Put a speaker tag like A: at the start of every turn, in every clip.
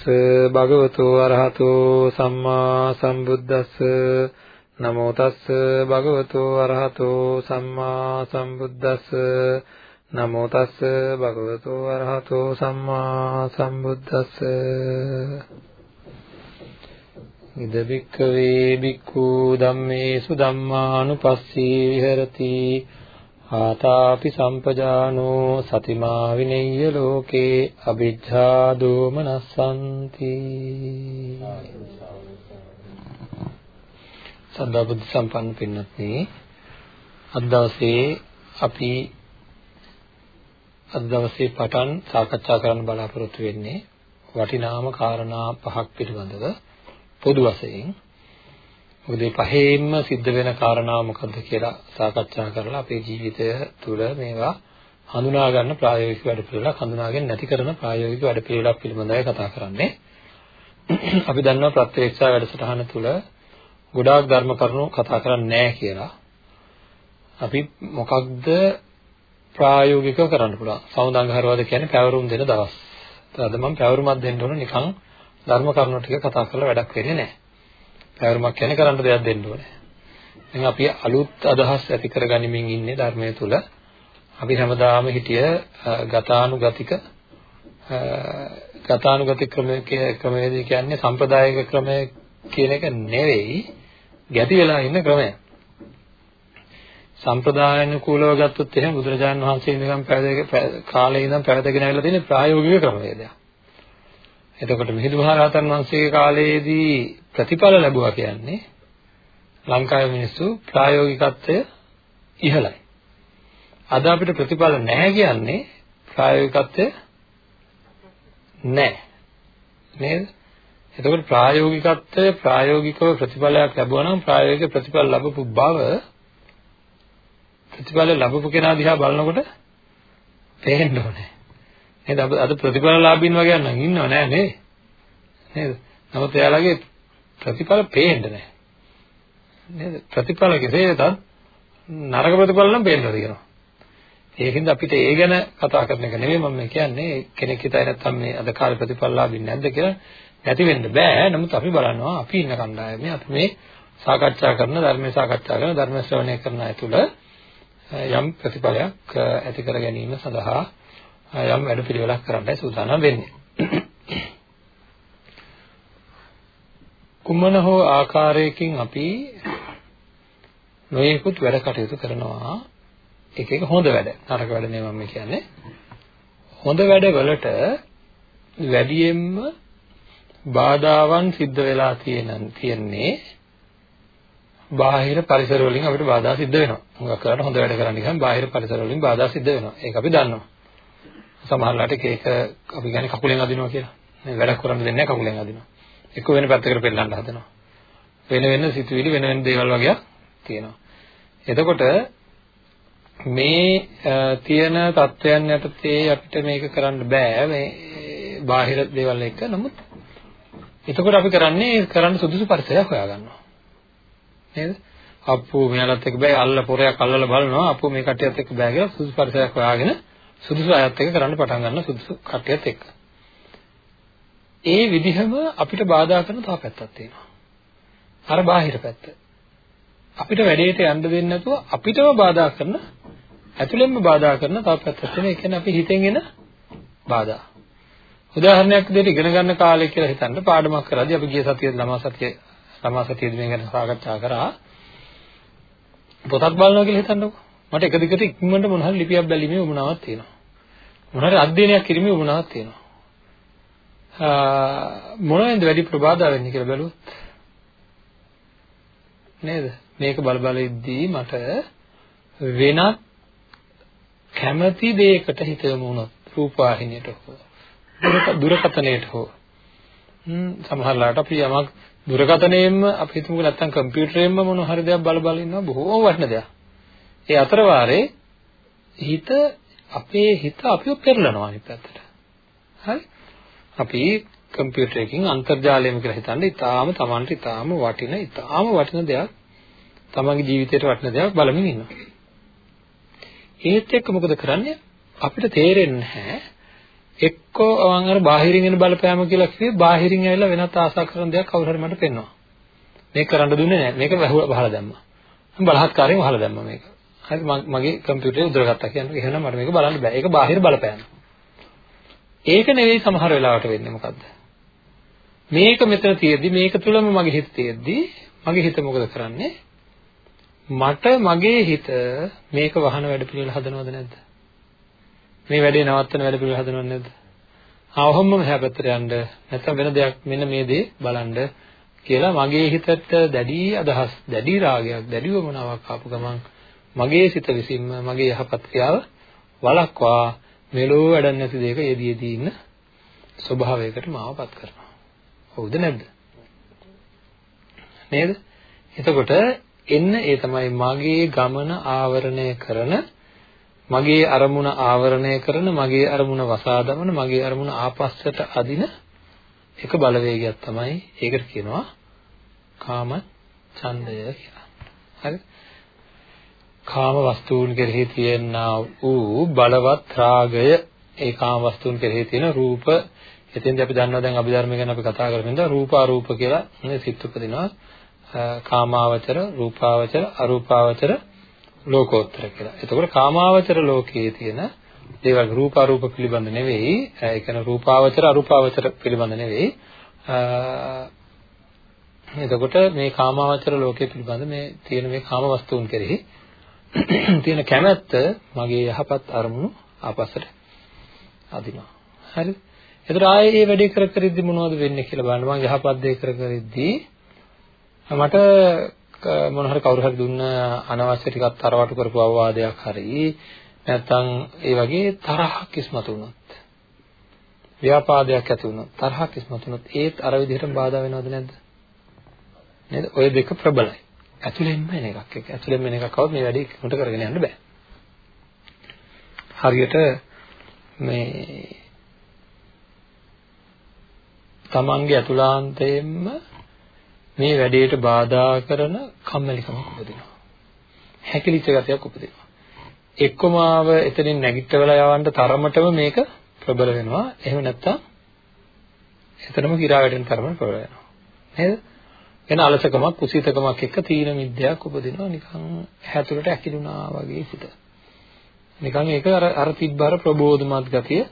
A: නමෝ තස් භගවතු අරහතෝ සම්මා සම්බුද්දස්ස. නමෝ තස් භගවතු අරහතෝ සම්මා සම්බුද්දස්ස. නමෝ තස් භගවතු අරහතෝ සම්මා සම්බුද්දස්ස. ඉද බික්කවේ බික්ඛු ධම්මේසු ධම්මානුපස්සී විහෙරති. ආතාපි සම්පජානෝ සතිමා විනෙය්‍ය ලෝකේ අවිජ්ජා දෝමනස්සන්ති සද්ධා බුද්ධ සම්පන්න පින්වත්නි අද දවසේ අපි අද දවසේ පටන් සාකච්ඡා කරන්න බලාපොරොත්තු වෙන්නේ වටිනාම කාරණා පහක් පිළිබඳව පොදු වශයෙන්. මොකද මේ පහේම සිද්ධ වෙන කාරණා මොකද්ද කියලා සාකච්ඡා කරලා අපේ ජීවිතය තුළ මේවා හඳුනා ගන්න ප්‍රායෝගික වැඩ පිළිවෙලක් හඳුනාගෙන නැති කරන ප්‍රායෝගික වැඩ පිළිවෙලක් පිළිබඳවයි කතා කරන්නේ. අපි දන්නවා ප්‍රත්‍යක්ෂා වැඩසටහන තුළ ගොඩාක් ධර්ම කරුණු කතා කරන්නේ නැහැ කියලා. අපි මොකක්ද ප්‍රායෝගිකව කරන්න පුළුවන්. සමුදංගහරවද කියන්නේ පැවරුම් දෙන දවස්. අද මම පැවරුමක් දෙන්න ඕන නිකන් ධර්ම කරුණු ටික කතා කරලා වැඩක් වෙන්නේ නැහැ. පැවරුමක් කියන්නේ කරන්න දෙයක් දෙන්න ඕනේ. දැන් අපි අලුත් අදහස් ඇති කරගනිමින් ඉන්නේ ධර්මයේ තුල. අපි හැමදාම හිටිය ගතානුගතික ගතානුගතික ක්‍රමයේ ක්‍රමයේදී කියන්නේ සම්ප්‍රදායික ක්‍රමය කියන එක නෙවෙයි ගැති වෙලා ඉන්න ක්‍රමය. සම්ප්‍රදායනුකූලව ගත්තොත් එහෙනම් බුදුරජාණන් වහන්සේ නිකන් පැවිදි කාලේ ඉඳන් පැවිදගෙන ආවිල්ලා තියෙන ප්‍රායෝගික ක්‍රමවේදයක්. එතකොට මිහිඳු මහරහතන් වහන්සේගේ කාලයේදී ප්‍රතිඵල ලැබුවා කියන්නේ ලංකාවේ මිනිස්සු ප්‍රායෝගිකත්වය ඉහළයි. අද අපිට ප්‍රතිඵල නැහැ කියන්නේ ප්‍රායෝගිකත්වය නැහැ. නේද? එතකොට ප්‍රායෝගිකත්වය ප්‍රායෝගිකව ප්‍රතිඵලයක් ලැබුවා නම් ප්‍රායෝගික ප්‍රතිඵල ලැබපු බව ප්‍රතිඵල ලැබපු කෙනා දිහා බලනකොට පේන්න ඕනේ. නේද? අද ප්‍රතිඵලලාභීන් වගේ නම් ඉන්නව නෑ නේ. නේද? නමුත් එයාලගේ ප්‍රතිඵල පේන්නේ නැහැ. නේද? ප්‍රතිඵල කෙසේතත් නරක ප්‍රතිඵල නම් පේන්නද කියනවා. ඒකින්ද අපිට ඒ ගැන කතා කරන එක නෙමෙයි මම කියන්නේ කෙනෙක් හිතයි නැත්තම් මේ අද කාලේ ප්‍රතිඵලලාභින් නැද්ද කියලා නැති වෙන්න බෑ. නමුත් අපි බලනවා අපි ඉන්න කණ්ඩායමේ අපි මේ සාකච්ඡා කරන ධර්මයේ සාකච්ඡා කරන ධර්ම ශ්‍රවණය කරන අය තුළ යම් ප්‍රතිඵලයක් ඇති කර ගැනීම සඳහා යම් වැඩ පිළිවෙලක් කරන්නයි සූදානම් වෙන්නේ. කුමන හෝ ආකාරයකින් අපි නොයෙකුත් වැඩ කටයුතු කරනවා එක එක හොඳ වැඩ නරක වැඩ නෙමෙයි මම කියන්නේ හොඳ වැඩ වලට වැඩියෙන්ම බාධාවන් සිද්ධ වෙලා තියෙන තියෙන්නේ බාහිර පරිසර වලින් අපිට බාධා සිද්ධ වෙනවා. මොකක් කරලා හොඳ වැඩ කරන්න ගියම බාහිර පරිසර වලින් බාධා සිද්ධ වෙනවා. ඒක අපි දන්නවා. සමහරවිට එක එක අපි කියන්නේ කකුලෙන් අදිනවා කියලා. මේ වැඩ කරන්න දෙන්නේ නැහැ කකුලෙන් අදිනවා. එක වෙන පැත්තකට පෙන්නන්න හදනවා. වෙන වෙන සිතුවිලි වෙන වෙන දේවල් වගේ තියෙනවා. එතකොට මේ තියෙන தත්වයන් යටතේ අපිට මේක කරන්න බෑ මේ බාහිර දේවල් එක්ක. නමුත් එතකොට අපි කරන්නේ කරන්න සුදුසු පරිසරයක් හොයාගන්නවා. නේද? අප්පු මෙයාලත් එක්ක බෑ අල්ල පොරයක් අල්ලලා බලනවා අප්පු මේ කට්ටියත් එක්ක බෑ කියලා සුදුසු පරිසරයක් හොයාගෙන සුදුසු අයත් එක්ක කරන්න පටන් ගන්න සුදුසු කට්ටියත් එක්ක. ඒ විදිහම අපිට බාධා කරන තව පැත්තක් තියෙනවා. අර බාහිර පැත්ත. අපිට වැඩේට යන්න දෙන්නේ නැතුව අපිටම බාධා කරන ඇතුළෙන්ම බාධා කරන තව පැත්තක් තියෙනවා. ඒ කියන්නේ අපි හිතෙන් එන බාධා. උදාහරණයක් විදිහට ඉගෙන ගන්න කාලේ කියලා හිතන්න පාඩමක් කරද්දී අපි ගිය සතියේ ළමා සතියේ ළමා සතියේදී මේ ගැන සාකච්ඡා කරා. පොතක් බලනවා කියලා හිතන්නකෝ. මට එක දිගට ඉක්මනට මොන හරි ලිපියක් බැලීමේ උවමනාවක් තියෙනවා. මොන හරි අධ්‍යයනයක් කිරීමේ උවමනාවක් තියෙනවා. මොනවෙන්ද වැඩි ප්‍රබාධා වෙන්නේ කියලා බැලුවොත් නේද මේක බල බල ඉද්දී මට වෙනත් කැමැති දෙයකට හිත යොමු වුණොත් රූපවාහිනියට හෝ දුරකථනයට හෝ සමහරලාට අපි යමක් දුරකථනයෙන්ම අපි හිතමුකෝ නැත්තම් කම්පියුටරයෙන්ම මොන හරි දෙයක් බල බල ඉන්නවා බොහෝම වටින දෙයක්. ඒ අතර වාරේ හිත අපේ හිත අපිව පෙරලනවා අනිත් පැත්තට. හරි? අපි කම්පියුටර් එකකින් අන්තර්ජාලයම කියලා හිතන්නේ ඊටාම Tamanට ඊටාම වටින ඊටාම වටින දෙයක් තමන්ගේ ජීවිතේට වටින දෙයක් බලමින් ඉන්නවා. ඒත් එක්ක මොකද කරන්නේ? අපිට තේරෙන්නේ නැහැ එක්කෝ මම අර බාහිරින් එන බලපෑම කියලා කිව්වේ බාහිරින් ඇවිල්ලා වෙනත් ආසා කරන දෙයක් කවුරු හරි මට පෙන්වනවා. මේක කරන්න දුන්නේ නැහැ. මේක වහලා දැම්මා. මම බලහත්කාරයෙන් වහලා දැම්මා මේක. හරි මගේ කම්පියුටරේ උදරගත්තා කියන්නේ එහෙනම් මට මේක බලන්න බෑ. ඒක බාහිර බලපෑම. ඒක නෙවෙයි සමහර වෙලාවට වෙන්නේ මොකද්ද? මේක මෙතන තියෙද්දි මේක තුලම මගේ හිත තියෙද්දි මගේ හිත මොකද කරන්නේ? මට මගේ හිත මේක වහන වැඩ පිළිවෙල හදනවද නැද්ද? මේ වැඩේ නවත්තන වැඩ පිළිවෙල හදනවද නැද්ද? ආවොම්ම මෙහා පැත්තට යන්න නැත්නම් වෙන දෙයක් මෙන්න මේ දේ බලන්න කියලා මගේ හිතට දැඩි අදහස්, දැඩි රාගයක්, දැඩි වමනාවක් ආපු ගමන් මගේ සිත විසින්ම මගේ යහපත් ක්‍රියාව වළක්වා මෙලෝ වැඩක් නැති දෙයක යෙදීදී ඉන්න ස්වභාවයකට මාවපත් කරනවා. හවුද නැද්ද? නේද? එතකොට එන්න ඒ තමයි මගේ ගමන ආවරණය කරන මගේ අරමුණ ආවරණය කරන මගේ අරමුණ වසා දමන මගේ අරමුණ ආපස්සට අදින එක බලවේගයක් තමයි ඒකට කියනවා කාම ඡන්දය කියලා. හරි? කාම වස්තුන් කෙරෙහි තියෙනා වූ බලවත් රාගය. ඒ කාම වස්තුන් කෙරෙහි තියෙන රූප. එතෙන්දී අපි දන්නවා දැන් අභිධර්ම ගැන අපි කතා කරමින්ද රූප අරූප කියලා නේ සිත් උපදිනවා. කාමාවචර රූපාවචර අරූපාවචර ලෝකෝත්තර කියලා. එතකොට කාමාවචර ලෝකයේ තියෙන දේවල් රූප අරූප පිළිබඳ නෙවෙයි. ඒ කියන්නේ රූපාවචර අරූපාවචර පිළිබඳ නෙවෙයි. එතකොට මේ කාමාවචර ලෝකයේ පිළිබඳ මේ තියෙන මේ කාම වස්තුන් කෙරෙහි තියෙන කැමැත්ත මගේ යහපත් අරමුණු ආපස්සට අදිනවා. හරිද? එතකොට ආයේ මේ වැඩේ කර කර ඉද්දි මොනවද වෙන්නේ කියලා බලන්න. මම යහපත් දේ කර කර ඉද්දි මට මොන හරි කවුරු හරි දුන්න අනවශ්‍ය ටිකක් තරවටු කරපු අවවාදයක් හරි නැත්නම් ඒ වගේ තරහක් ඉස්මතු වුණොත් ව්‍යාපාදයක් ඇති වුණොත් තරහක් ඉස්මතු වුණොත් ඒත් අර විදිහටම බාධා වෙනවද නැද්ද නේද ඔය දෙක ප්‍රබලයි ඇතුළෙන්ම එන එකක් එක ඇතුළෙන්ම එන එකක් આવොත් මේ වැඩේ ඉක්මනට කරගෙන යන්න බෑ හරියට මේ තමන්ගේ අතුලාන්තයෙන්ම මේ වැඩේට බාධා කරන කම්මැලිකමක් උපදිනවා. හැකිලිච්ච ගතියක් උපදිනවා. එක්කමාව එතනින් නැගිටවලා යවන්න තරමටම මේක ප්‍රබල වෙනවා. එහෙම නැත්නම් එතනම කිරා වැටෙන තරමට ප්‍රබල වෙනවා. නේද? එන අලසකමක් කුසීතකමක් එක්ක තීන මිද්‍යාවක් උපදිනවා. නිකන් හැතුලට ඇකිලුනා වගේ හිත. නිකන් ඒක අර අර තිබ්බර ප්‍රබෝධමත් ගතිය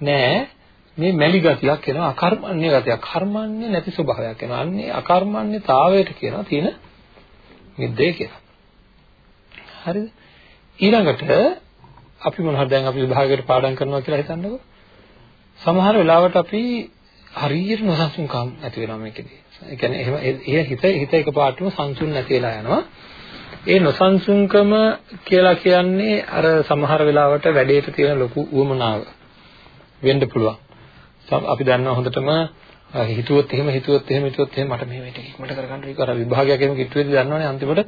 A: නෑ. මේ මැලි ගතියක් එනවා අකර්මණ්‍ය ගතියක් කර්මන්නේ නැති ස්වභාවයක් එනවා අන්නේ අකර්මණ්‍යතාවයට කියනවා තියෙන මිද්දේ කියලා හරිද ඊළඟට අපි මොනවද දැන් අපි විභාගයට පාඩම් කරනවා කියලා හිතන්නකෝ සමහර වෙලාවට අපි හරියට නොසන්සුන්කම් ඇති වෙනවා මේකෙදී ඒ කියන්නේ එහෙම ඒ හිත හිත එකපාරටම සංසුන් නැති වෙලා යනවා ඒ නොසන්සුන්කම කියලා කියන්නේ අර සමහර වෙලාවට වැඩේට තියෙන ලොකු උවමනාව වෙන්න පුළුවන් අපි දන්නවා හොඳටම හිතුවොත් එහෙම හිතුවොත් එහෙම හිතුවොත් එහෙම මට මේ මේක ඉක්මනට කරගන්න ඒක අර විභාගයක් එහෙම කිට්ටුවේදී දන්නවනේ අන්තිමට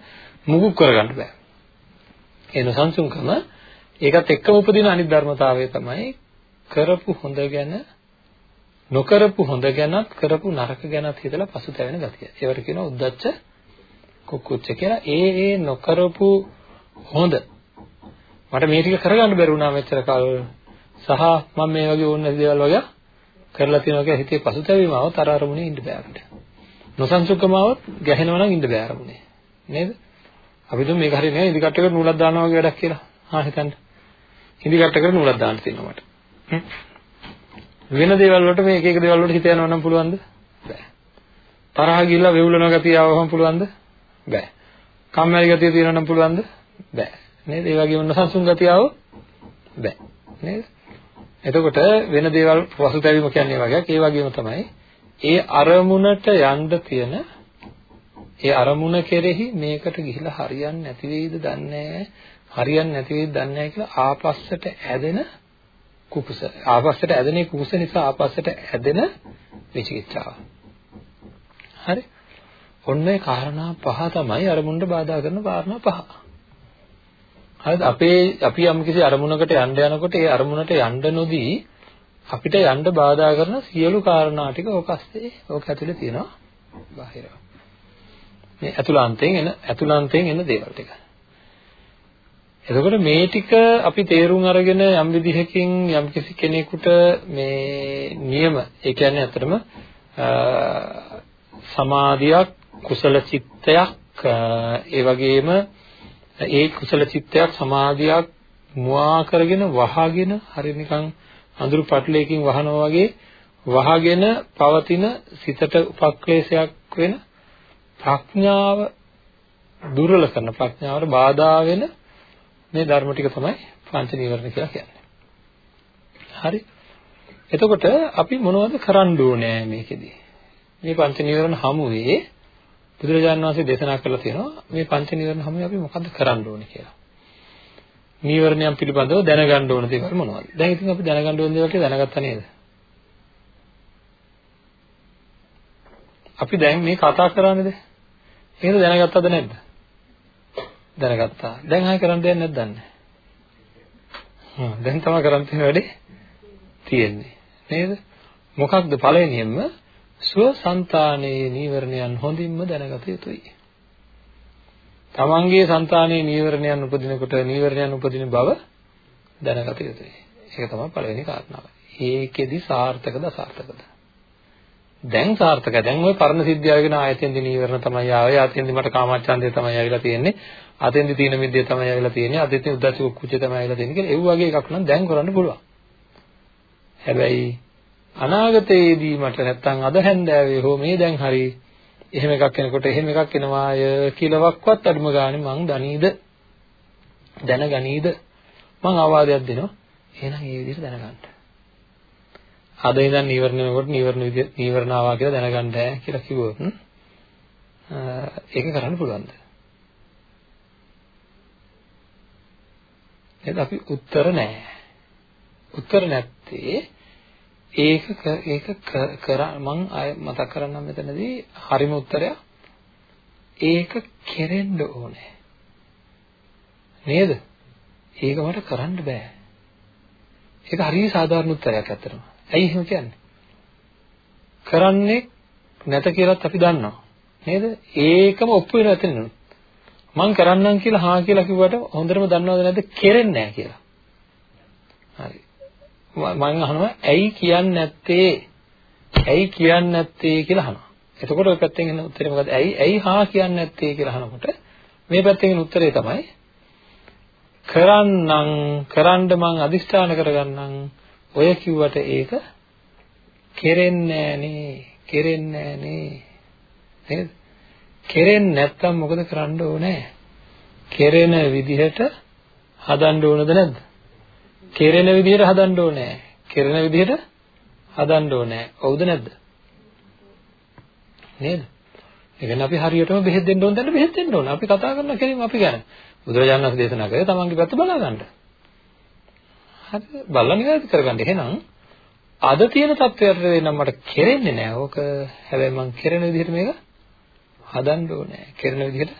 A: මුගුක් කරගන්න බෑ. ඒ නොසන්සුන්කම ඒකත් එක්කම උපදින අනිත් ධර්මතාවය තමයි කරපු හොඳ ගැන නොකරපු හොඳ ගැනත් කරපු නරක ගැනත් හිතලා පසුතැවෙන ගතිය. ඒවට කියනවා උද්දච්ච කුක්කුච්ච කියලා. ඒ ඒ නොකරපු හොඳ මට මේ ටික කරගන්න බැරි වුණා මෙච්චර කල් සහ මම මේ වගේ ඕන දේවල් වගේ කරලා තියෙනවා කියලා හිතේ පසුතැවීම આવත් අර අරමුණේ ඉන්න බෑ අපිට. නොසන්සුකම આવත් ගැහෙනවා නම් ඉන්න බෑ අරමුණේ. නේද? අපි දුම් මේක හරිය නෑ ඉදි කට්ටකට නූලක් දානවා වගේ වැඩක් කියලා. හා හිතන්න. ඉදි කට්ටකට නූලක් දාන්න තියෙනවා මට. වෙන දේවල් වලට මේ එක එක දේවල් වලට හිත යනවා නම් පුළුවන්ද? බෑ. තරහ ගිහිල්ලා වෙවුලන ගතිය ආවම පුළුවන්ද? බෑ. කම්මැලි ගතිය තියෙනවා නම් පුළුවන්ද? බෑ. නේද? ඒ වගේම නොසන්සුන් ගතිය ආවොත් බෑ. නේද? එතකොට වෙන දේවල් පසුතැවීම කියන්නේ වගේක් ඒ වගේම තමයි ඒ අරමුණට යන්න තියෙන ඒ අරමුණ කෙරෙහි මේකට ගිහිලා හරියන්නේ නැති වෙයිද දන්නේ හරියන්නේ නැති වෙයිද දන්නේ කියලා ආපස්සට ඇදෙන කුකුස. ආපස්සට ඇදෙන කුකුස නිසා ආපස්සට ඇදෙන විචිකිච්ඡාව. හරි. ඔන්න ඒ කාරණා පහ තමයි අරමුණට බාධා කරන කාරණා පහ. හරිද? අපේ අපි යම් කිසි අරමුණකට යන්න යනකොට ඒ අරමුණට යන්න නොදී අපිට යන්න බාධා කරන සියලු කාරණා ටික ඕකස්සේ ඕක ඇතුලේ තියෙනවා බාහිරව. මේ ඇතුළාන්තයෙන් එන ඇතුළාන්තයෙන් එන දේවල් ටික. එතකොට මේ ටික අපි තේරුම් අරගෙන යම් විදිහකින් යම් කිසි කෙනෙකුට මේ නියම ඒ කියන්නේ අතරම සමාධියක් කුසල චිත්තයක් ඒ වගේම ඒ කුසල චිත්තයක් සමාධියක් මුවා කරගෙන වහගෙන හරි නිකන් අඳුරු පටලයකින් වහනවා වගේ වහගෙන පවතින සිතට උපක්ලේශයක් වෙන ප්‍රඥාව දුර්වල කරන ප්‍රඥාවට බාධා වෙන මේ ධර්ම ටික තමයි පංච නීවරණ කියලා කියන්නේ. හරි. එතකොට අපි මොනවද කරන්න ඕනේ මේකෙදි? මේ පංච නීවරණ හමුවේ බුදුරජාණන් වහන්සේ දේශනා කරලා තියෙනවා මේ පංච නීවරණ හමුවේ අපි මොකද්ද කරන්න ඕනේ කියලා. නීවරණයන් පිළිබඳව දැනගන්න ඕන දේවල් මොනවද? දැන් ඉතින් අපි දැනගන්න ඕන දේවල් කියලා දැනගත්තා නේද? අපි දැන් මේ කතා කරන්නේද? එහෙනම් දැනගත්තද නැද්ද? දැනගත්තා. දැන් ආයෙ කරන්න දෙයක් නැද්ද දන්නේ. හ්ම් දැන් තමයි කරන් තියෙන වැඩේ තියෙන්නේ. නේද? මොකක්ද පළවෙනියෙන්ම ස්වසංතානයේ නීවරණයන් හොඳින්ම දැනගත යුතුයි. තමන්ගේ సంతානයේ නීවරණයන් උපදිනකොට නීවරණයන් උපදින බව දැනගත යුතුයි. ඒක තමයි පළවෙනි කාරණාව. ඒකෙදි සාර්ථකද අසාර්ථකද? දැන් සාර්ථකයි. දැන් ওই පරණ සිද්ධිය වෙන ආයතෙන්දි නීවරණ තමයි ආවේ. ආයතෙන්දි මට කාමච්ඡන්දය තමයි ආවිලා තියෙන්නේ. ආතෙන්දි තීන මිද්දේ තමයි ආවිලා තියෙන්නේ. ආතෙන්දි උද්දච්ච කුච්චේ තමයි ආවිලා තියෙන්නේ කියලා. ඒ වගේ එකක් නම් දැන් කරන්න පුළුවන්. හැබැයි අනාගතයේදී මට නැත්තම් අද හැන්දෑවේ හෝ මේ දැන් හරි එහෙම එකක් එනකොට එහෙම එකක් එනවාය කියලාවත් අඩුම ගානේ මං දනීද දැනගනීද මං ආවාදයක් දෙනවා එහෙනම් ඒ විදිහට දැනගන්න. අද ඉඳන් නීවරණ වෙනකොට නීවරණ විදිය නීවරණ ආවා කියලා දැනගන්න ඈ කියලා කිව්වොත් ඒක කරන්න පුළුවන්ද? එහෙනම් අපි උත්තර නැහැ. උත්තර නැත්තේ ඒක ඒක කර මං ආය මතක් කරන්නම් මෙතනදී හරිම උත්තරය ඒක කෙරෙන්න ඕනේ. නේද? ඒක මට කරන්න බෑ. ඒක හරිය සාධාරණ උත්තරයක් ඇත්තටම. ඇයි එහෙම කියන්නේ? කරන්නේ නැත කියලාත් අපි දන්නවා. නේද? ඒකම ඔප්පු වෙනවා එතන මං කරන්නම් කියලා හා කියලා කිව්වට හොඳටම දන්නවද නැද්ද? කෙරෙන්නේ නැහැ කියලා. හරි. මම අහනවා ඇයි කියන්නේ නැත්තේ? ඇයි කියන්නේ නැත්තේ කියලා අහනවා. එතකොට ඔය පැත්තෙන් එන උත්තරේ මොකද? ඇයි ඇයි හා කියන්නේ නැත්තේ කියලා අහනකොට මේ පැත්තෙන් එන උත්තරේ තමයි කරන්නම් කරන්න මං අදිෂ්ඨාන කරගන්නම්. ඔය කිව්වට ඒක කෙරෙන්නේ නෑනේ කෙරෙන්නේ නෑනේ නේද? කෙරෙන්නේ නැත්තම් මොකද කරන්න ඕනේ කෙරෙන විදිහට හදන්න ඕනද නැද්ද කෙරෙන විදිහට හදන්න ඕනේ. කෙරෙන විදිහට හදන්න ඕනේ. හවුද නැද්ද? නේද? ඒ කියන්නේ අපි හරියටම බෙහෙත් දෙන්න ඕන දැන්න බෙහෙත් දෙන්න ඕන. අපි කතා කරන කෙනෙක් අපි ගැන. බුදුරජාණන් වහන්සේ දේශනා කරේ තමන්ගේ පැත්ත බලා ගන්න. හරි බලලා නිවැරදි කරගන්න. එහෙනම් අද තියෙන තත්ත්වයට වෙනම් මට කෙරෙන්නේ නැහැ. ඕක හැබැයි මං කෙරෙන විදිහට මේක හදන්න ඕනේ. කෙරෙන විදිහට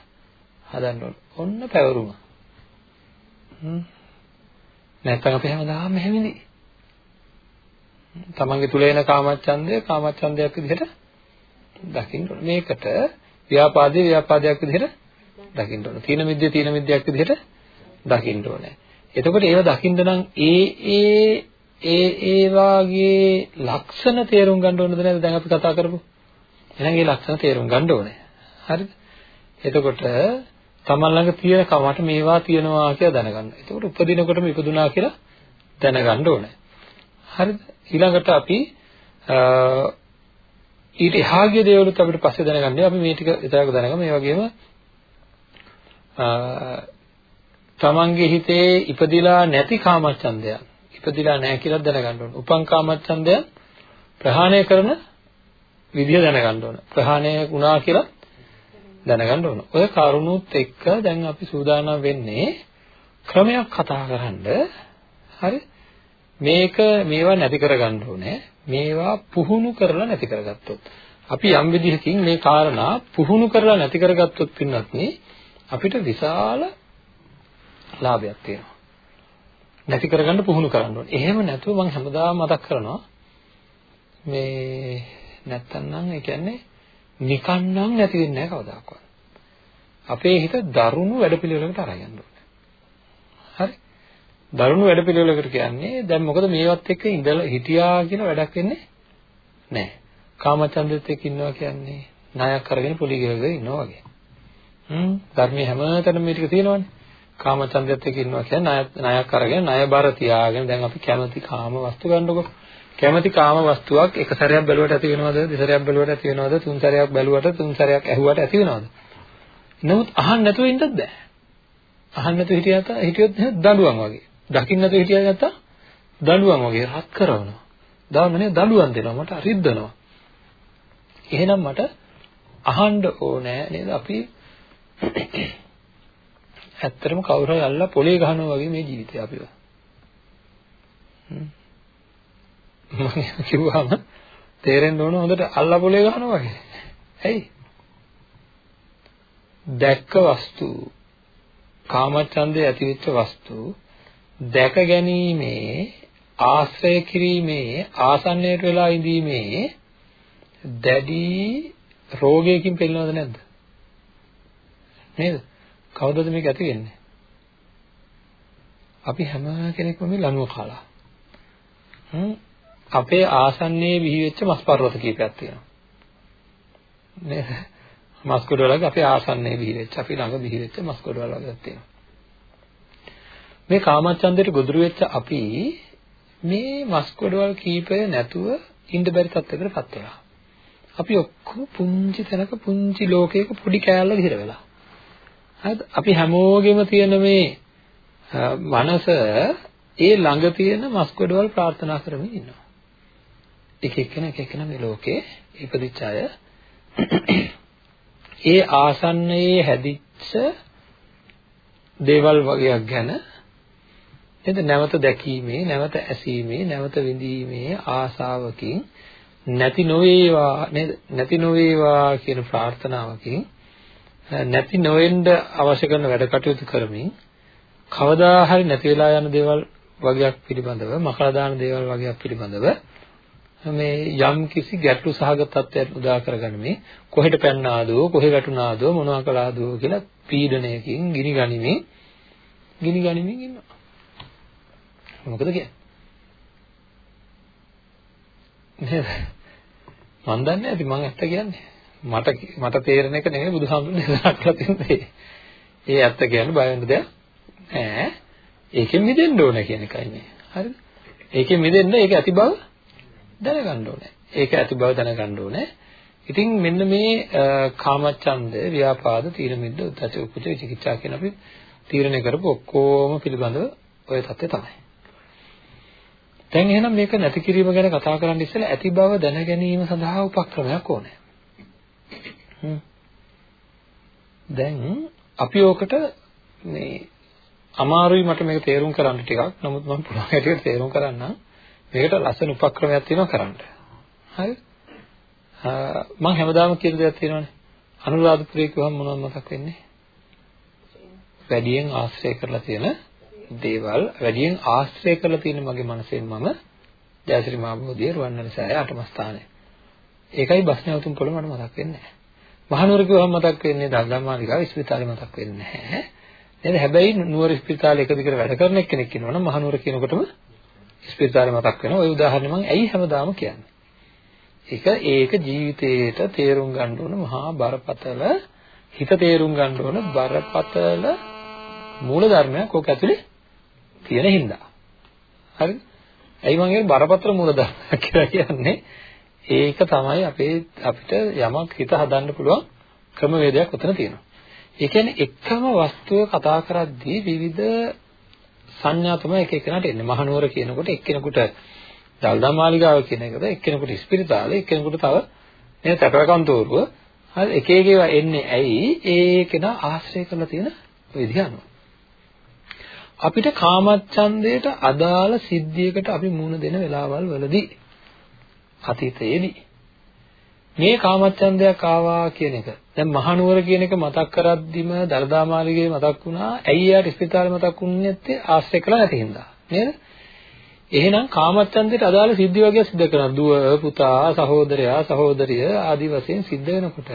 A: හදන්න ඕනේ. ඔන්න පැවරුම. හ්ම් නැත්නම් අපි හැමදාම හැමිලි. තමන්ගේ තුල එන කාමච්ඡන්දය කාමච්ඡන්දයක් විදිහට දකින්න ඕන. මේකට ව්‍යාපාදේ ව්‍යාපාදයක් විදිහට දකින්න ඕන. තීන මිද්දේ තීන මිද්දයක් විදිහට දකින්න ඕනේ. එතකොට ඒව දකින්න නම් ඒ ඒ ඒ ඒ වාගේ ලක්ෂණ තේරුම් ගන්න ඕනද නැද්ද දැන් අපි කතා කරපු. එහෙනම් ඒ ලක්ෂණ තේරුම් ගන්න ඕනේ. හරිද? එතකොට තමන් ළඟ තියෙන කමට මේවා තියෙනවා කියලා දැනගන්න. ඒකෝට උපදිනකොටම ඉපදුනා කියලා දැනගන්න ඕනේ. හරිද? ඊළඟට අපි ඊට එහා ගිය දේවලුත් අපිට පස්සේ දැනගන්න. අපි මේ ටික විතරක් දැනගමු. මේ වගේම තමන්ගේ හිතේ ඉපදිලා නැති කාමච්ඡන්දයන් ඉපදිලා නැහැ කියලා දැනගන්න ඕන. උපං කාමච්ඡන්දයන් ප්‍රහාණය කරන විදිය දැනගන්න ඕන. ප්‍රහාණය වුණා කියලා දැනගන්න ඕන. ඔය කරුණුත් එක්ක දැන් අපි සූදානම් වෙන්නේ ක්‍රමයක් කතා කරන්න. හරි? මේක මේවා නැති කරගන්න ඕනේ. මේවා පුහුණු කරලා නැති කරගත්තොත්. අපි යම් විදිහකින් මේ කාරණා පුහුණු කරලා නැති කරගත්තොත් පින්නත් අපිට විශාල ලාභයක් තියෙනවා. නැති කරගන්න පුහුණු කරන්න ඕනේ. එහෙම නැතුව මම හැමදාම මතක් කරනවා මේ නැත්තම් නම් ඒ කියන්නේ නිකන් නම් නැති වෙන්නේ නැහැ කවදාකවත්. අපේ හිත දරුණු වැඩපිළිවෙලකට අරගෙන යන්න ඕනේ. දරුණු වැඩපිළිවෙලකට කියන්නේ දැන් මොකද මේවත් එක්ක ඉඳලා හිටියා කියන වැඩක් වෙන්නේ නැහැ. කාමචන්දෙත් එක්ක ඉන්නවා කියන්නේ ණයක් අරගෙන පොඩි ගහගෙන ඉන්නවා වගේ. හ්ම් ධර්මයේ හැමතැනම මේ ටික තියෙනවනේ. කාමචන්දෙත් එක්ක ඉන්නවා කියන්නේ ණයක් අරගෙන ණය බර තියාගෙන දැන් අපි කැමති කාම වස්තු ගන්නකො. කැමති කාම වස්තුවක් එක සැරයක් බැලුවට ඇති වෙනවද? දෙසරයක් බැලුවට ඇති වෙනවද? තුන් සැරයක් බැලුවට තුන් සැරයක් ඇහුවට ඇති වෙනවද? නමුත් අහන්න නැතුව ඉන්නත් බෑ. අහන්න නැතුව හිටියත් හිටියොත් දඬුවම් වගේ. දකින්න නැතුව හිටියත් නැත්තම් දඬුවම් වගේ රත් කරනවා. දාමනේ දඬුවම් දෙනවා මට රිද්දනවා. එහෙනම් මට අහන්න ඕනේ නේද අපි ඇත්තටම කවුරු හරි අල්ලලා පොලේ ගහනවා වගේ මේ ජීවිතය අපිව. මම කිව්වම තේරෙන්න ඕන හොඳට අල්ලා පොලේ ගහනවා වගේ. ඇයි? දැක්ක වස්තු කාමච්ඡන්දේ ඇතිවෙච්ච වස්තු දැක ගැනීමේ ආශ්‍රය කිරීමේ ආසන්නයට වෙලා ඉඳීමේ දැඩි රෝගයකින් පෙළෙනවද නැද්ද? නේද? කවදද මේක ඇති වෙන්නේ? අපි හැම කෙනෙක්ම මේ ලනුව කාලා. හ්ම් අපේ ආසන්නයේ විහි වෙච්ච මස් පර්වත කීපයක් තියෙනවා. නේද? මස් කොටවලක අපේ ආසන්නයේ විහි වෙච්ච අපි ළඟ විහි වෙච්ච මස් කොටවල වගේ තියෙනවා. මේ කාමච්ඡන්දයට ගොදුරු වෙච්ච අපි මේ මස් කොටවල් කීපය නැතුව ඉන්න බැරි තත්යකටපත් වෙනවා. අපි ඔක්කොම පුංචි තැනක පුංචි ලෝකයක පොඩි කෑල්ල විහිර වෙලා. හරිද? අපි හැමෝගෙම තියෙන මේ මනස ඒ ළඟ තියෙන මස් කොටවල් ප්‍රාර්ථනා කරමින් ඉන්නවා. එක එක්කෙනා එක එක්කෙනා මේ ලෝකේ ඉපදිච්ච අය. ඒ ආසන්නයේ හැදිච්ච දේවල් වගේක් ගැන නේද නැවත දැකීමේ නැවත ඇසීමේ නැවත විඳීමේ ආසාවකින් නැති නොවේවා නේද? නැති නොවේවා කියන ප්‍රාර්ථනාවකින් නැති නොවෙන්න අවශ්‍ය කරන වැඩ කටයුතු කරමින් කවදා හරි නැති වෙලා යන දේවල් වගේක් පිළිබඳව මකලා දාන දේවල් වගේක් පිළිබඳව මේ යම් කිසි ගැටලු සහගත තත්ත්වයක් උදා කරගන්නේ කොහෙට පැන්නාදෝ කොහෙ වැටුණාදෝ මොනවා කළාදෝ කියලා පීඩණයකින් ගිනි ගනිමින් ගිනි ගනිමින් ඉන්නවා. මොකද කියන්නේ? නේද? මන් දන්නේ නැති මං ඇත්ත කියන්නේ. මට මට තේරෙන එක නෙමෙයි බුදුහාමුදුරුවෝ දේශනා කරලා තියෙන්නේ ඒ ඇත්ත කියන්නේ බය වෙන දෙයක් නෑ. ඒකෙන් මිදෙන්න ඕන කියන එකයි මේ. හරිද? ඒකෙන් මිදෙන්න ඒක ඇති බව දැනගන්න ඕනේ. ඒක ඇති බව දැනගන්න ඕනේ. ඉතින් මෙන්න මේ කාමච්ඡන්ද, ව්‍යාපාද, තීනමිද්ධ, උද්ධච්ච, කුච්ච, විචිකිච්ඡා කියන අපි තීරණය කරපු ඔක්කොම පිළිබඳව ඔය தත්ත්වය තමයි. දැන් එහෙනම් මේක නැති කිරීම ගැන කතා කරන්න ඉස්සෙල්ලා ඇති බව දැන ගැනීම සඳහා උපක්‍රමයක් ඕනේ. දැන් අපි ඕකට මේ අමාරුයි මට මේක තේරුම් කරන්න ටිකක්. නමුත් මම පුළුවන් හැටියට තේරුම් කරන්නම්. මේකට ලස්සන උපක්‍රමයක් තියෙනවා කරන්න. හරිද? මම හැමදාම කියන දෙයක් තියෙනවානේ. අනුරාධපුරේ කිව්වම මොනවද මතක් වෙන්නේ? වැඩියෙන් ආශ්‍රය කරලා තියෙන දේවල් වැඩියෙන් ආශ්‍රය කරලා තියෙන මගේ මනසෙන් මම ජයශ්‍රී මහබෝධිය රුවන්වැලිසෑය අටම ස්ථානය. ඒකයි බස්නැවතුම් පොළ මට මතක් වෙන්නේ නැහැ. මහනුවර කිව්වම මතක් වෙන්නේ දල්දම්මාලිකාව ස්පිතාලේ මතක් වෙන්නේ නැහැ. නේද? හැබැයි නුවර ස්පිතාලේ එක දිගට වැඩ කරන එක්කෙනෙක් ඉන්නවනම් මහනුවර කියනකොටම ස්පිරිතාලේ මතක් වෙනවා. ওই උදාහරණය මම ඇයි හැමදාම කියන්නේ. ඒක ඒක ජීවිතේට තේරුම් ගන්න ඕන මහා බරපතල හිත තේරුම් ගන්න ඕන බරපතල මූල ධර්මයක් ඕක ඇතුලේ තියෙන හින්දා. හරිද? ඇයි මම කියන්නේ බරපතල මූල ධර්මයක් කියලා කියන්නේ? ඒක තමයි අපේ අපිට යමක් හිත හදන්න පුළුවන් ක්‍රමවේදයක් උතන තියෙනවා. ඒ කියන්නේ එකම වස්තුව කතා කරද්දී විවිධ සංඥා තමයි එක එකනට එන්නේ. මහනුවර කියනකොට එක්කෙනෙකුට දල්දා මාලිගාව කියන එකද එක්කෙනෙකුට ස්පිරිතාලේ එක්කෙනෙකුට තව නේද තැපරකන්තෝරුව හරි එක එක ඒවා එන්නේ ඇයි ඒකේන ආශ්‍රය කරලා තියෙන විදිහ අනුව. අපිට කාමච්ඡන්දයට අදාළ සිද්ධියකට අපි මුහුණ දෙන වෙලාවල් වලදී අතීතයේදී මේ කාමච්ඡන්දයක් ආවා කියන එක. දැන් මහනුවර කියන එක මතක් කරද්දිම දරදා මාලිගේ මතක් වුණා. ඇයි යාට ස්පිතාලේ මතක් වුනේ නැත්තේ ආශ්‍රය කළා නැති හින්දා. නේද? එහෙනම් කාමච්ඡන්දයට අදාළ සිද්ධි වගේ සිද්ධ කරන දුව, පුතා, සහෝදරයා, සහෝදරිය ආදී වශයෙන් සිද්ධ වෙනකොට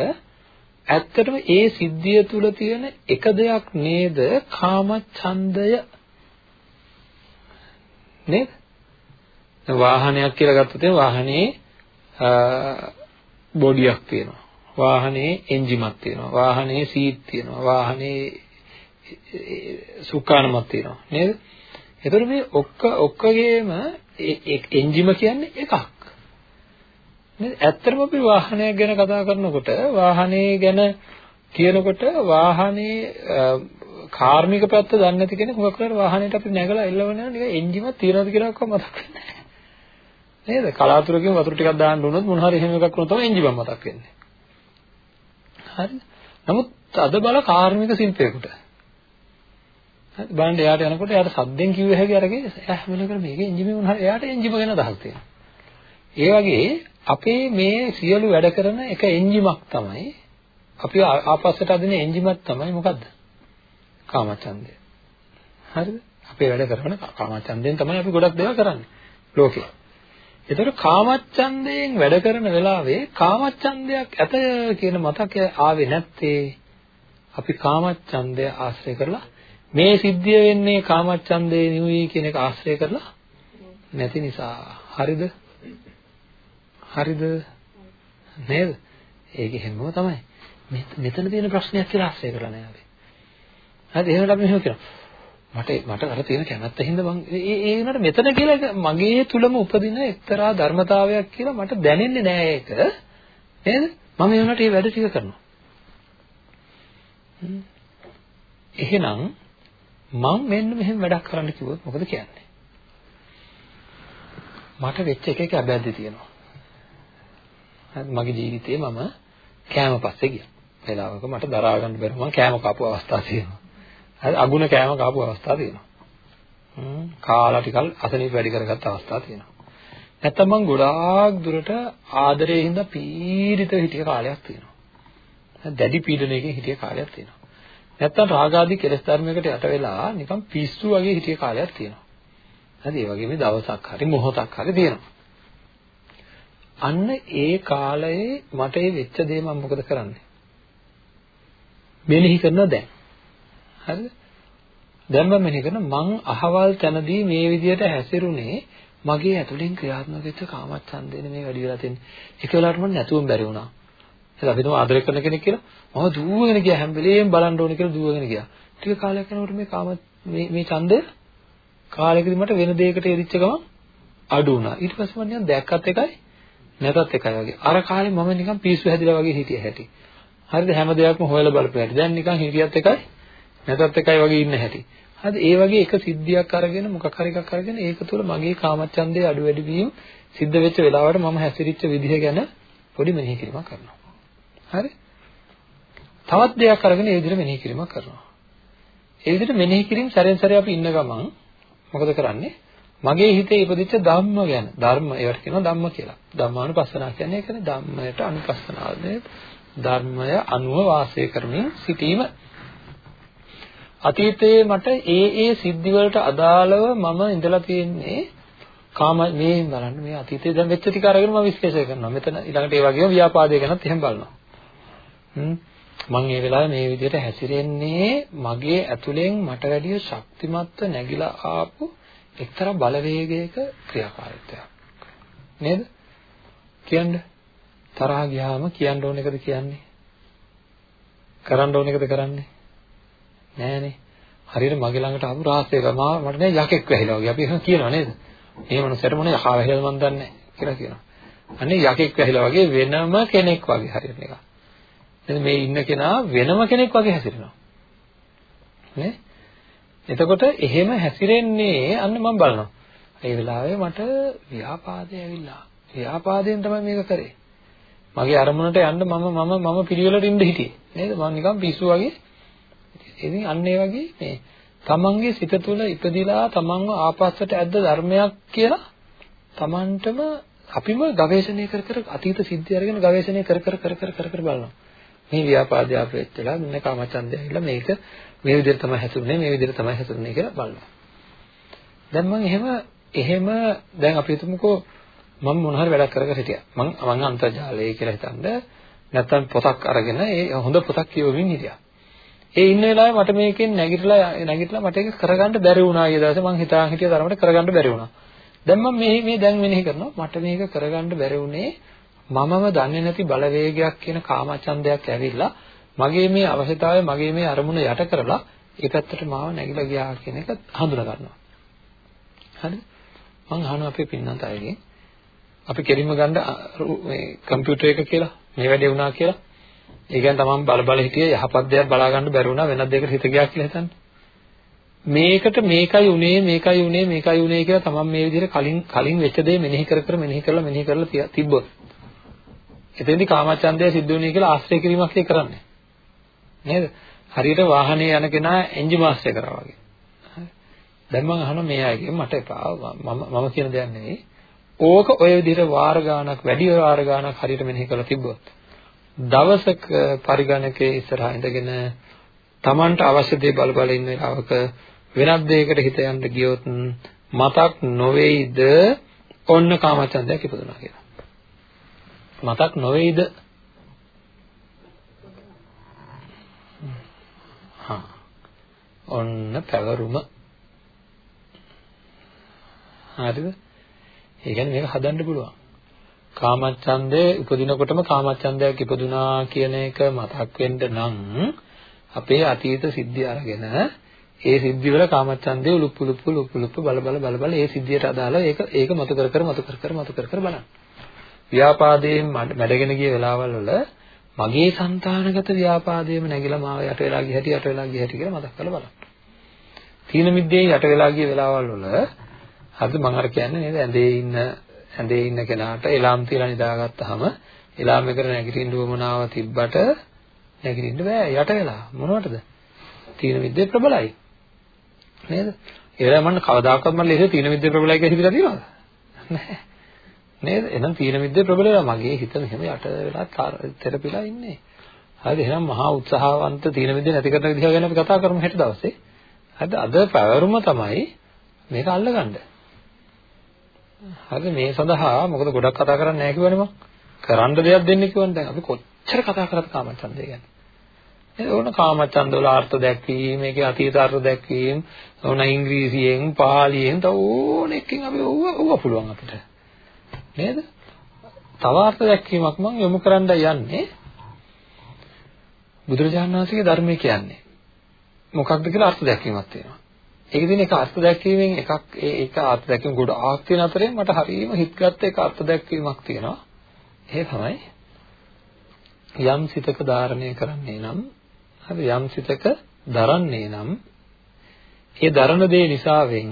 A: ඇත්තටම ඒ සිද්ධිය තුල තියෙන එක දෙයක් නේද කාමච්ඡන්දය නේද? වාහනයක් කියලා ගත්තොත් වාහනේ බොඩියක් තියෙනවා. වාහනේ එන්ජිමක් තියෙනවා. වාහනේ සීට් තියෙනවා. වාහනේ සුඛානමක් තියෙනවා. නේද? එතකොට මේ ඔක්ක ඔක්කගේම එන්ජිම කියන්නේ එකක්. නේද? ඇත්තටම අපි වාහනයක් ගැන කතා කරනකොට වාහනේ ගැන කියනකොට වාහනේ කාර්මික පැත්ත දන්නේ නැති කෙනෙක් මොකක් කරලා වාහනේට අපි නැගලා එල්ලවන නිකන් එන්ජිමක් තියනවද කියලා ඔක්කොම මතක් වෙන්නේ නැහැ. නේද? කලාතුරකින් වතුර ටිකක් දාන්න උනොත් මොන හරි එහෙම එකක් වුණොත් තමයි එන්ජිමක් මතක් වෙන්නේ. හරිද? නමුත් අද බල කාර්මික ශිල්පයකට. හරි බලන්න එයාට යනකොට එයාට සද්දෙන් කිව්ව හැකි අරගේ එයා හැම වෙලකම මේකේ එන්ජිම මොන හරි එයාට එන්ජිම ගැන අදහස් තියෙනවා. ඒ වගේ අපේ මේ සියලු වැඩ කරන එක එන්ජිමක් තමයි අපි ආපස්සට අදින එන්ජිමක් තමයි මොකද්ද? කාමචන්දය. හරිද? අපේ වැඩ කරන කාමචන්දයෙන් තමයි අපි ගොඩක් දේවල් කරන්නේ ලෝකේ. ඒතර කාමච්ඡන්දයෙන් වැඩ කරන වෙලාවේ කාමච්ඡන්දයක් ඇත කියන මතකය ආවේ නැත්තේ? අපි කාමච්ඡන්දය ආශ්‍රය කරලා මේ සිද්ධිය වෙන්නේ කාමච්ඡන්දේ නෙවෙයි කියන එක ආශ්‍රය කරලා නැති නිසා. හරිද? හරිද? නේද? ඒක හැමෝම තමයි. මෙතන තියෙන ප්‍රශ්නයක් කියලා ආශ්‍රය කරලා නෑ අපි. හරි එහෙනම් අපි මෙහෙම කියනවා. මට මට අර තියෙන කැමැත්ත හින්දා මං ඒ ඒ උනට මෙතන කියලා මගේ තුලම උපදින එක්තරා ධර්මතාවයක් කියලා මට දැනෙන්නේ නෑ ඒක. නේද? මම ඒ උනට මේ වැඩ ටික කරනවා. එහෙනම් මං මෙන්න මෙහෙම වැඩක් කරන්න කිව්වොත් මොකද කියන්නේ? මට වෙච්ච එක එක අබැද්දි තියෙනවා. මගේ ජීවිතේ මම කෑම පස්සේ ගියා. වෙලාවක මට දරා ගන්න බැරුව මම කෑම කපු අවස්ථා තියෙනවා. හරි අගුණ කෑම කාපු අවස්ථා තියෙනවා. හ්ම් කාලා ටිකල් අසනීප වැඩි කරගත්ත අවස්ථා තියෙනවා. නැත්තම් මං ගොඩාක් දුරට ආදරයෙන් හින්දා පීඩිත හිටිය කාලයක් තියෙනවා. දැඩි පීඩනයකින් හිටිය කාලයක් තියෙනවා. නැත්තම් රාගාදී කෙලෙස් ධර්මයකට යට වෙලා නිකන් පිස්සු වගේ හිටිය කාලයක් තියෙනවා. හරි ඒ වගේම දවසක් හරි මොහොතක් හරි තියෙනවා. අන්න ඒ කාලයේ මට ඒ වෙච්ච දේ මම මොකද කරන්නේ? මෙනෙහි කරනවා දැන්. හරිද? දැන් මම මෙහෙ කරන මං අහවල් තැනදී මේ විදිහට හැසිරුනේ මගේ ඇතුලෙන් ක්‍රියාත්මක වෙච්ච කාමච්ඡන්දේනේ මේ වැඩි වෙලා තියෙන්නේ. ඒක වෙලාවට මම නැතුවම බැරි වුණා. ඒක අපි තමයි ආදරය කරන කෙනෙක් කියලා මම දුවගෙන ගියා හැම වෙලේම බලන්න ඕනේ කියලා දුවගෙන ගියා. ටික කාලයක් යනකොට මේ කාම මේ මේ ඡන්දය කාලයකදී මට වෙන දෙයකට එරිච්ච ගමන් අඩු වුණා. ඊට පස්සේ මම නිකන් දැක්කත් එකයි නැතත් එකයි වගේ. අර කාලේ මම නිකන් පිස්සු හැදිලා වගේ හිටිය හැටි. හරිද හැම දෙයක්ම හොයලා බලපු හැටි. දැන් නිකන් හිටියත් එකයි නැතත් එකයි වගේ ඉන්න හැටි. හරිද? ඒ වගේ එක සිද්ධියක් අරගෙන මොකක් හරි එකක් අරගෙන ඒක තුළ මගේ කාමච්ඡන්දේ අඩු වැඩි වීම සිද්ධ වෙච්ච වෙලාවට මම හැසිරිච්ච විදිහ ගැන පොඩි මෙනෙහි කිරීමක් කරනවා. හරි? තවත් දෙයක් අරගෙන ඒ විදිහට මෙනෙහි කිරීමක් කරනවා. ඒ විදිහට මෙනෙහි කිරීම සැරෙන් සැරේ අපි ඉන්න ගමන් මොකද කරන්නේ? මගේ හිතේ ඉපදිච්ච ධම්ම ගැන ධර්ම ඒවට කියනවා ධම්ම කියලා. ධම්මානුපස්සනා කියන්නේ ඒකනේ ධම්මයට අනුපස්සනාවනේ ධර්මය අනුව වාසය කරමින් සිටීම. අතීතයේ මට ඒ ඒ සිද්ධි වලට අදාළව මම ඉඳලා තියෙන්නේ කාම මේ බලන්න මේ අතීතයේ දැන් වෙච්ච ටික අරගෙන මම විශ්ලේෂණය කරනවා. මෙතන ඊළඟට ඒ වගේම ව්‍යාපාදය ගැනත් එහෙම බලනවා. හ්ම් මම ඒ වෙලාවේ මේ විදිහට හැසිරෙන්නේ මගේ ඇතුලෙන් මට වැඩිය ශක්තිමත්ව නැగిලා ආපු එක්තරා බලවේගයක ක්‍රියාකාරීත්වයක්. නේද? කියන්න තරහා ගියාම කියන්න ඕන එකද කියන්නේ? කරන්න ඕන එකද කරන්නේ? නෑනේ. හරියට මගේ ළඟට ආපු රාහසයක මා මට නෑ යකෙක් වැහිලා වගේ. අපි එහෙම කියනවා නේද? මේ මනුස්සයට මොන යකා වැහිලාද මන් දන්නේ කියලා කියනවා. අනේ යකෙක් වැහිලා වගේ වෙනම කෙනෙක් වගේ හරියට නිකන්. එතන මේ ඉන්න කෙනා වෙනම කෙනෙක් වගේ හැසිරෙනවා. නේ? එතකොට එහෙම හැසිරෙන්නේ අන්න මම බලනවා. ඒ වෙලාවේ මට ව්‍යාපාදය ඇවිල්ලා. ව්‍යාපාදයෙන් තමයි මේක කරේ. මගේ අරමුණට යන්න මම මම මම පිළිවෙලට ඉඳ හිටියේ. නේද? මම නිකන් පිස්සු වගේ ඉතින් අන්න ඒ වගේ මේ තමන්ගේ සිත තුළ ඉපදිලා තමන්ව ආපස්සට ඇද්ද ධර්මයක් කියලා තමන්ටම අපිම ගවේෂණය කර කර අතීත සිද්ධි අරගෙන ගවේෂණය කර කර කර කර කර කර බලනවා. මේ ව්‍යාපාදය අපෙත් වෙලා මෙන්න කාමචන්දය ඇවිල්ලා මේක මේ විදිහට තමයි හැතුනේ මේ විදිහට තමයි හැතුනේ කියලා බලනවා. දැන් මම එහෙම එහෙම දැන් අපි හිතමුකෝ මම මොන හරි වැඩක් කරගෙන හිටියා. මම මම අන්තර්ජාලය කියලා හිතනද නැත්තම් පොතක් අරගෙන ඒ හොඳ පොතක් කියවමින් හිටියා. ඒ ඉන්න වෙලාවේ මට මේකෙන් නැගිටලා නැගිටලා මට ඒක කරගන්න බැරි වුණා ඊය දවසේ මං හිතාන් හිටිය තරමට කරගන්න බැරි වුණා. දැන් මම මේ මේ දැන් මෙනෙහි කරනවා මට මේක කරගන්න බැරි වුණේ මමම දන්නේ නැති බලවේගයක් කියන කාමචන්දයක් ඇවිල්ලා මගේ මේ අවශ්‍යතාවය මගේ මේ අරමුණ යට කරලා ඒ පැත්තට මාව නැగిලා ගියා කියන එක හඳුනා ගන්නවා. හරිද? මං අහනවා අපේ පින්නන්ත අයගෙන් අපි කෙලින්ම ගන්න මේ කම්පියුටර් එක කියලා මේ වැඩේ වුණා කියලා. ඒ කියන්නේ තමන් බල බල හිටියේ යහපත් දෙයක් බලා ගන්න බැරි වුණා වෙනත් දෙයකට හිත ගියා කියලා හිතන්නේ. මේකට මේකයි උනේ මේකයි උනේ මේකයි උනේ කියලා තමන් මේ විදිහට කලින් කලින් වෙච්ච දේ මෙනෙහි කර කර මෙනෙහි කරලා මෙනෙහි කරලා තිබ්බොත් එතෙන්දී කාමචන්දය සිද්ධ වෙන්නේ කියලා ආශ්‍රය කිරීමක් කරන්නේ. නේද? හරියට වාහනේ යන කෙනා එන්ජින් ආශ්‍රය කරා වගේ. දැන් මම අහනවා මේ අයගෙන් මට එපා මම මම කියන දෙයක් නෙවෙයි. ඕක ඔය විදිහට වාර ගාණක් වැඩි වාර ගාණක් හරියට මෙනෙහි කරලා තිබ්බොත් දවසක පරිගණකයේ ඉස්සරහා ඉඳගෙන Tamanට අවශ්‍ය දේ බල බල ඉන්න වෙලාවක වෙනත් දෙයකට හිත යන්න ගියොත් මතක් නොවේයිද ඔන්න කාමචන්දයක් ඉපදුනා කියලා. මතක් නොවේයිද? හා. ඔන්න පැවරුම. හරිද? ඒ කියන්නේ මේක හදන්න පුළුවන්. කාමච්ඡන්දය උපදිනකොටම කාමච්ඡන්දයක් ඉපදුනා කියන එක මතක් වෙන්න නම් අපේ අතීත සිද්ධි අරගෙන ඒ සිද්ධිවල කාමච්ඡන්දය උලුප්පු උලුප්පු උලුප්පු බල බල බල බල ඒ සිද්ධියට අදාළව ඒක ඒක මතු කර කර මතු කර කර මතු කර කර බලන්න. ව්‍යාපාදයෙන් මැඩගෙන ගිය වෙලාවල් වල මගේ సంతානගත ව්‍යාපාදයේම නැగిලා මාව යට වෙලා ගිය හැටි යට වෙලා ගිය හැටි කියලා මතක් කරලා බලන්න. තීන මිද්දේ යට වෙලා ගිය වෙලාවල් වල අද මම අර කියන්නේ නේද ඇඳේ ඉන්න ඇඳේ ඉන්න කෙනාට එලාම් තියලා නිදාගත්තාම එලාම් එකට නැගිටින්න උවමනාව තිබ්බට නැගිටින්න බෑ යට වෙලා මොනවටද? තීන මිද්දේ ප්‍රබලයි. නේද? ඒ වෙලාව මම කවදාකවත් මම ලේසියෙන් තීන මිද්දේ ප්‍රබලයි කියලා හිතලා තියෙනවද? නැහැ. නේද? එහෙනම් තීන මිද්දේ ප්‍රබලයි මගේ හිත මෙහෙම යට වෙලා තෙරපිලා ඉන්නේ. හරිද? එහෙනම් මහා උත්සාහවන්ත තීන මිද්දේ නැති කරන විදිහ ගැන අපි කතා කරමු හෙට දවසේ. හරිද? අද පැවරුම තමයි මේක අල්ලගන්නේ. හරි මේ සඳහා මොකද ගොඩක් කතා කරන්නේ නැහැ කිව්වනේ මම. කරන්න දෙයක් දෙන්න කිව්වනේ දැන් අපි කොච්චර කතා කරත් කාමච්ඡන්දය ගැන. ඒ ඕන කාමච්ඡන්ද වල අර්ථ දැක්වීම, මේකේ අතීත අර්ථ දැක්වීම, ඕන ඉංග්‍රීසියෙන්, පාලියෙන් තව ඕන එකකින් අපි ඕව ඕව පුළුවන් අපිට. නේද? තව අර්ථ දැක්වීමක් මම යොමු කරන්න යන්නේ බුදුරජාණන් වහන්සේගේ ධර්මය කියන්නේ. මොකක්ද කියලා අර්ථ දැක්වීමක් තියෙනවා. ඒකේ තියෙන එක අර්ථ දැක්වීමෙන් එකක් ඒ ඒක අර්ථ දැක්වීම ගොඩාක් තියෙන අතරින් මට හරියම හිතගත්ත එක අර්ථ දැක්වීමක් තියෙනවා. ඒ තමයි යම් සිතක ධාරණය කරන්නේ නම් හරි යම් සිතක දරන්නේ නම් ඒ දරන දේ නිසාවෙන්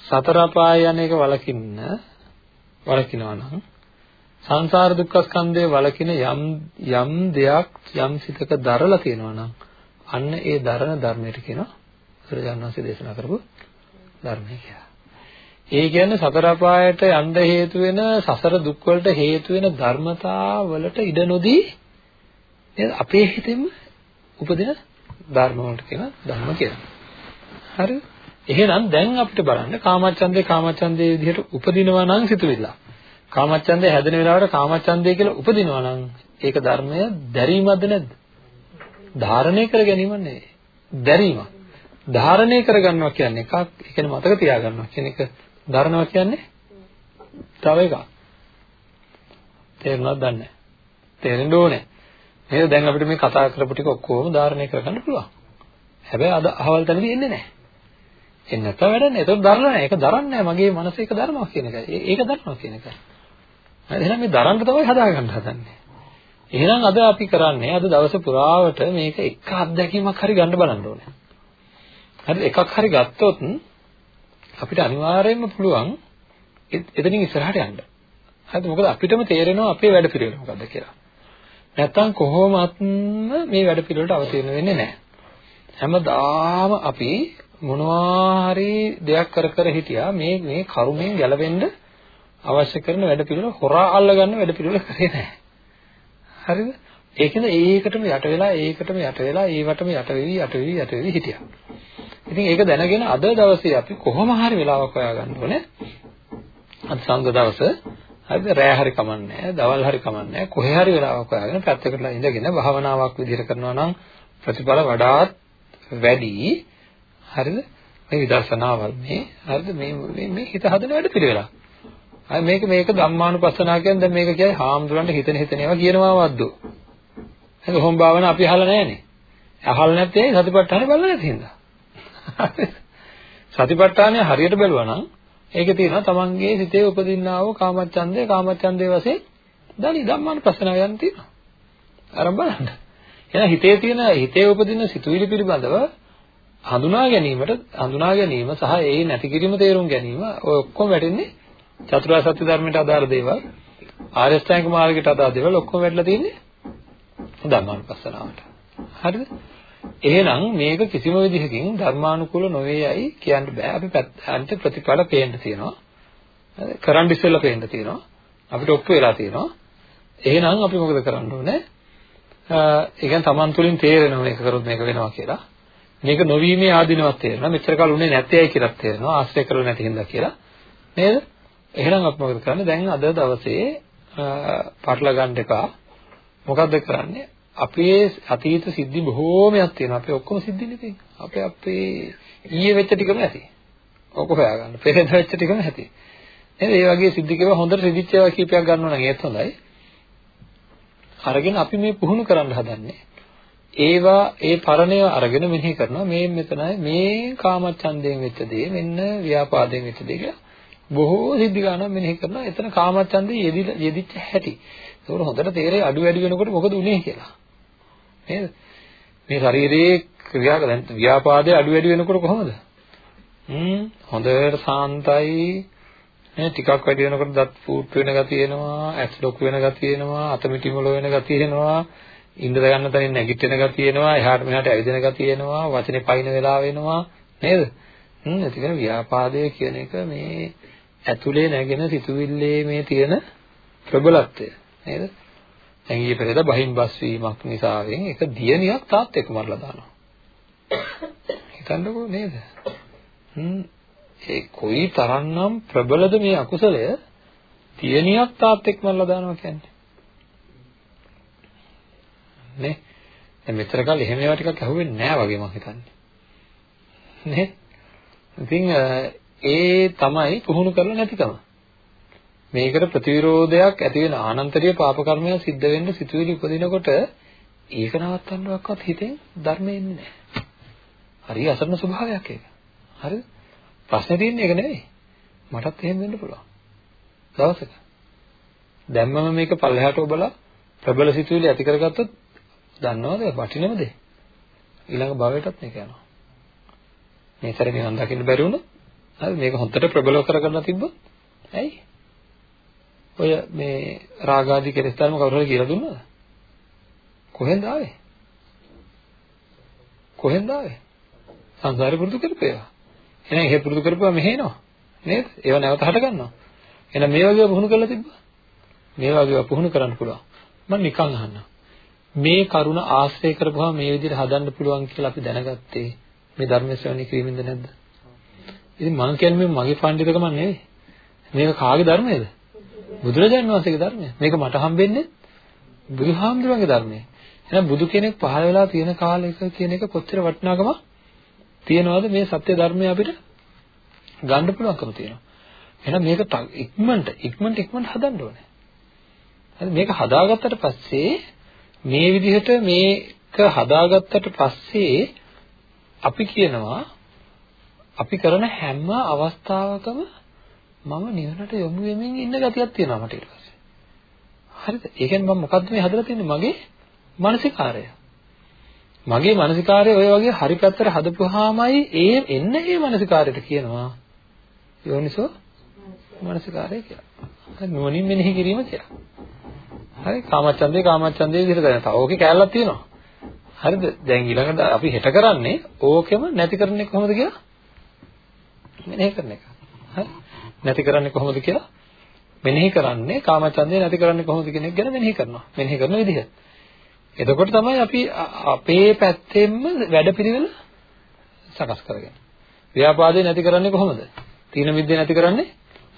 A: සතර අපාය යන එක වලකින්න වලකිනවා නම් සංසාර දුක්ඛ ස්කන්ධය වලකින යම් යම් දෙයක් යම් සිතක දරලා තියෙනවා නම් අන්න ඒ දරන ධර්මයට කියනවා බුදුරජාණන් වහන්සේ දේශනා කරපු ධර්මය කියලා. ඒ කියන්නේ සතර අපායට යන්න හේතු වෙන සසර දුක් වලට හේතු වෙන ධර්මතා වලට ඉඩ නොදී නේද අපේ හිතෙම උපදින ධර්ම වලට කියන ධර්ම කියලා. හරි? එහෙනම් දැන් අපිට බලන්න කාමච්ඡන්දේ කාමච්ඡන්දේ විදිහට උපදිනවා නම් සිතුවිල්ල. කාමච්ඡන්දේ හැදෙන වෙලාවට කාමච්ඡන්දේ කියලා උපදිනවා නම් ඒක ධර්මය දැරීමක්ද නැද්ද? ධාරණය කර ගැනීම නෙවෙයි. දැරීමක්. ධාරණය කරගන්නවා කියන්නේ එකක්, ඒ කියන්නේ මතක තියාගන්නවා කියන එක ධරනවා කියන්නේ තව එකක්. තේරුණාද දන්නේ තේරෙන්න ඕනේ. නේද? දැන් අපිට මේ කතා කරපු ටික ඔක්කොම ධාරණය කරගන්න පුළුවන්. හැබැයි අද අහවල් තැනදී එන්නේ නැහැ. එන්නේ නැත්නම් වැඩක් නැහැ. ඒක දරලා නැහැ. ඒක දරන්නේ නැහැ. මගේ මනස ඒක දරනවා කියන එකයි. ඒක දරනවා කියන එකයි. හරි එහෙනම් මේ දරන්න තමයි හදාගන්න හදන්නේ. එහෙනම් අද අපි කරන්නේ අද දවස පුරාවට මේක එක අත්දැකීමක් හරි ගන්න බලන්න ඕනේ. හරි එකක් හරි ගත්තොත් අපිට අනිවාර්යයෙන්ම පුළුවන් එතනින් ඉස්සරහට යන්න. හරිද? මොකද අපිටම තේරෙනවා අපේ වැඩ පිළිවෙල මොකද්ද කියලා. නැත්තම් කොහොමත් මේ වැඩ පිළිවෙලට අවතීර්ණ වෙන්නේ නැහැ. හැමදාම අපි මොනවා හරි දෙයක් කර කර හිටියා මේ මේ කරුමෙන් ගැලවෙන්න අවශ්‍ය කරන වැඩ පිළිවෙල හොරා අල්ලගන්න වැඩ පිළිවෙල කරේ නැහැ. හරිද? ඒකෙන්ද ඒකටම යට වෙලා ඒකටම යට වෙලා ඒවටම යට වෙවි යට වෙවි යට වෙවි හිටියා. ඉතින් ඒක දැනගෙන අද දවසේ අපි කොහොම හරි වෙලාවක් හොයාගන්න ඕනේ. අද සංඝ දවස හරිද? රෑ හරි කමන්නේ දවල් හරි කමන්නේ කොහේ හරි වෙලාවක් හොයාගෙන පැත්තකටලා ඉඳගෙන භාවනාවක් විදිහට කරනවා නම් ප්‍රතිඵල වඩාත් වැඩි. හරිද? මේ විදර්ශනාවල් මේ හරිද? මේ මේ හිත හදන වැඩ පිළිවෙලක්. අය මේක මේක ධම්මානුපස්සනා කියන්නේ දැන් මේක කියයි හාමුදුරන්ට හිතෙන හිතන ඒවා කියනවා වද්දෝ. ඒක හොම් භාවන අපි අහලා නැහනේ. අහලා නැත්තේ සතිපට්ඨානේ බලලා නැති හින්දා. සතිපට්ඨානය හරියට බැලුවා නම් ඒකේ තියෙනවා තමන්ගේ සිතේ උපදින්නා වූ කාමච්ඡන්දේ කාමච්ඡන්දේ වශයෙන් දනි ධම්මානුපස්සනාව යන තියෙනවා. අරන් බලන්න. එහෙනම් හිතේ තියෙන හිතේ උපදින සිතුවිලි පිළිබඳව හඳුනා ගැනීමට හඳුනා ගැනීම සහ ඒ නැති කිරීම තේරුම් ගැනීම ඔය ඔක්කොම වැටෙන්නේ චතුරාර්ය සත්‍ය ධර්මයට අදාළ දේවල් ආර්ය ශ්‍රැංග මාර්ගයට අදාළ දේවල් ඔක්කොම වැටලා තියෙන්නේ ධර්මානුපස්සනාවට. හරිද? එහෙනම් මේක කිසිම විදිහකින් ධර්මානුකූල නොවේයයි කියන්න බෑ. අපි පැත්තන්ට ප්‍රතිඵල පේන්න තියෙනවා. කරන් ඉස්සෙල්ලා පේන්න තියෙනවා. අපිට ඔප්පු වෙලා තියෙනවා. එහෙනම් අපි මොකද කරන්න ඕනේ? ඒ කියන්නේ Taman තුලින් තේරෙනවා මේක කරොත් මේක වෙනවා කියලා. මේක නොවීමේ ආධිනවත් තේරෙනවා. මෙච්චර කාල උනේ නැත්තේයි කියලා තේරෙනවා. ආශ්‍රය කරලා නැති හින්දා කියලා. නේද? එහෙනම් අපි මොකද කරන්නේ? දැන් අද දවසේ පටල ගන්න එපා. මොකද්ද කරන්නේ? අපේ අතීත සිද්ධි බොහෝමයක් තියෙනවා. අපේ ඔක්කොම සිද්ධිනේ තියෙන්නේ. අපේ අපේ ඊයේ වෙච්ච ටිකම ඇති. ඔක හොයාගන්න. පෙරේද වෙච්ච ටිකම ඇති. නේද? ඒ වගේ සිද්ධි කියව හොඳට සිද්ධිච්ච ඒවා කීපයක් ගන්නවා නම් ඒත් හොඳයි. අරගෙන අපි මේ පුහුණු කරන්න හදන්නේ. ඒවා ඒ පරණය අරගෙන මෙනෙහි කරනවා මේ මෙතනයි මේ කාමච්ඡන්දයෙන් වෙච්ච දේ මෙන්න ව්‍යාපාදයෙන් වෙච්ච දේ කියලා බොහෝ සිද්ධි ගන්න මෙනෙහි කරනවා එතන කාමච්ඡන්දේ යෙදිච්ච හැටි ඒකට හොඳට තේරෙයි අඩු වැඩි වෙනකොට මොකද උනේ කියලා. නේද? මේ ශරීරයේ ක්‍රියා දැන් ව්‍යාපාදයේ අඩු වැඩි වෙනකොට කොහොමද? හ්ම්? හොඳට සාන්තයි. නේ ටිකක් වැඩි වෙනකොට දත් පුට් වෙන ගතිය එනවා ඇස් ලොකු වෙන ගතිය එනවා අත මිටි මොළ වෙන ගතිය එනවා ඉඳ ගන්න තැනින් නැගිටින ගතිය එනවා එහාට මෙහාට ඇවිදින ගතිය එනවා වචනේ පයින් වෙලා වෙනවා. නේද? හ්ම්? ඒ කියන්නේ ව්‍යාපාදය කියන එක මේ ඇතුලේ නැගෙන සිතුවිල්ලේ මේ තියෙන ප්‍රබලත්වය. නේද? දැන් ඊයේ පෙරේද බහින් බස් වීමක් නිසාවෙන් එක දියණියක් තාත් එක්ක මරලා දානවා. හිතන්නකෝ නේද? හ්ම් ඒ කොයි තරම්නම් ප්‍රබලද මේ අකුසලය දියණියක් තාත් එක්ක මරලා දානවා කියන්නේ. නේ? දැන් මෙතර කල් එහෙම ඒවා ටිකක් අහුවෙන්නේ නැහැ වගේ මම හිතන්නේ. නේ? ඉතින් ඒ තමයි පුහුණු කරලා නැතිකම. මේකට ප්‍රතිවිරෝධයක් ඇති වෙන ආනන්තරීය පාප කර්මයක් සිද්ධ වෙන්න සිතුවිලි උපදිනකොට ඒක නවත්තන්නවක්වත් හිතෙන් ධර්මෙ එන්නේ නැහැ. හරි අසරණ ස්වභාවයක් ඒක. හරිද? ප්‍රශ්නේ තියෙන්නේ ඒක නෙවෙයි. මටත් එහෙම වෙන්න පුළුවන්. දවසක. දැම්මම මේක පල්ලෙහාට ඔබලා ප්‍රබල සිතුවිලි ඇති කරගත්තොත් දන්නවද වටිනවද? ඊළඟ භවයටත් මේක යනවා. මේ සැරේ නිවන් දකින්න බැරි වුණොත් හරි මේක හොඳට ප්‍රබලව කරගන්න තිබ්බොත් ඇයි ඔය මේ රාගාදී කෙලෙස් ධර්ම කවුරු හරි කියලා දුන්නද කොහෙන්ද ආවේ? කොහෙන්ද ආවේ? සංසාරේ පුරුදු කරපේවා. එහෙනම් එහෙ පුරුදු කරපුවා මෙහෙ එනවා. නේද? ඒව නැවත හට ගන්නවා. එහෙනම් මේ වගේ පුහුණු කරලා තිබ්බා? මේ වගේ පුහුණු කරන්න පුළුවන්. මම නිකන් අහන්නම් මේ කරුණ ආශ්‍රය කරපුවා මේ විදිහට හදන්න පුළුවන් කියලා අපි දැනගත්තේ මේ ධර්ම ශ්‍රවණය කිරීමෙන්ද නැද්ද? ඉතින් මම කියන්නේ මගේ පඬිතුකම නෙවෙයි. මේක කාගේ ධර්මයේද? බුදුරජාණන් වහන්සේගේ ධර්මය. මේක මට හම්බෙන්නේ බුදුහාමුදුරන්ගේ ධර්මය. එහෙනම් බුදු කෙනෙක් පහළ වෙලා තියෙන කාලයක කියන එක කොච්චර වටිනාකමක් තියනවද මේ සත්‍ය ධර්මය අපිට ගන්න පුළුවන්කම තියෙනවා. එහෙනම් මේක ඉක්මනට ඉක්මනට ඉක්මනට හදන්න ඕනේ. හරි මේක හදාගත්තට පස්සේ මේ විදිහට මේක හදාගත්තට පස්සේ අපි කියනවා අපි කරන හැම අවස්ථාවකම මම නිවනට යොමු වෙමින් ඉන්න ගතියක් තියෙනවා මට ඊට පස්සේ. හරිද? ඒ කියන්නේ මම මොකද්ද මේ හදලා තින්නේ මගේ මානසිකාරය. මගේ මානසිකාරය ඔය වගේ හරි පැත්තට හදපුවාමයි ඒ එන්න ඒ මානසිකාරයට කියනවා යෝනිසෝ මානසිකාරය කියලා. හරි නුවණින් මෙනෙහි කිරීම කියලා. හරි කාමච්ඡන්දේ කාමච්ඡන්දේ විදිහට දැන. තව ඕකේ කැලලක් තියෙනවා. හරිද? දැන් ඊළඟට අපි හෙට කරන්නේ ඕකෙම නැති කරන්නේ කොහොමද කියලා මෙනෙහි කරන එක. හරි? නැති කරන්නේ කොහොමද කියලා මෙනෙහි කරන්නේ කාමචන්දේ නැති කරන්නේ කොහොමද කියන එක ගැන මෙනෙහි කරනවා. මෙනෙහි කරන විදිහ. එතකොට තමයි අපි අපේ පැත්තෙන්ම වැඩපිළිවෙල සකස් කරගන්නේ. ව්‍යාපාදේ නැති කරන්නේ කොහොමද? තීන මිද්දේ නැති කරන්නේ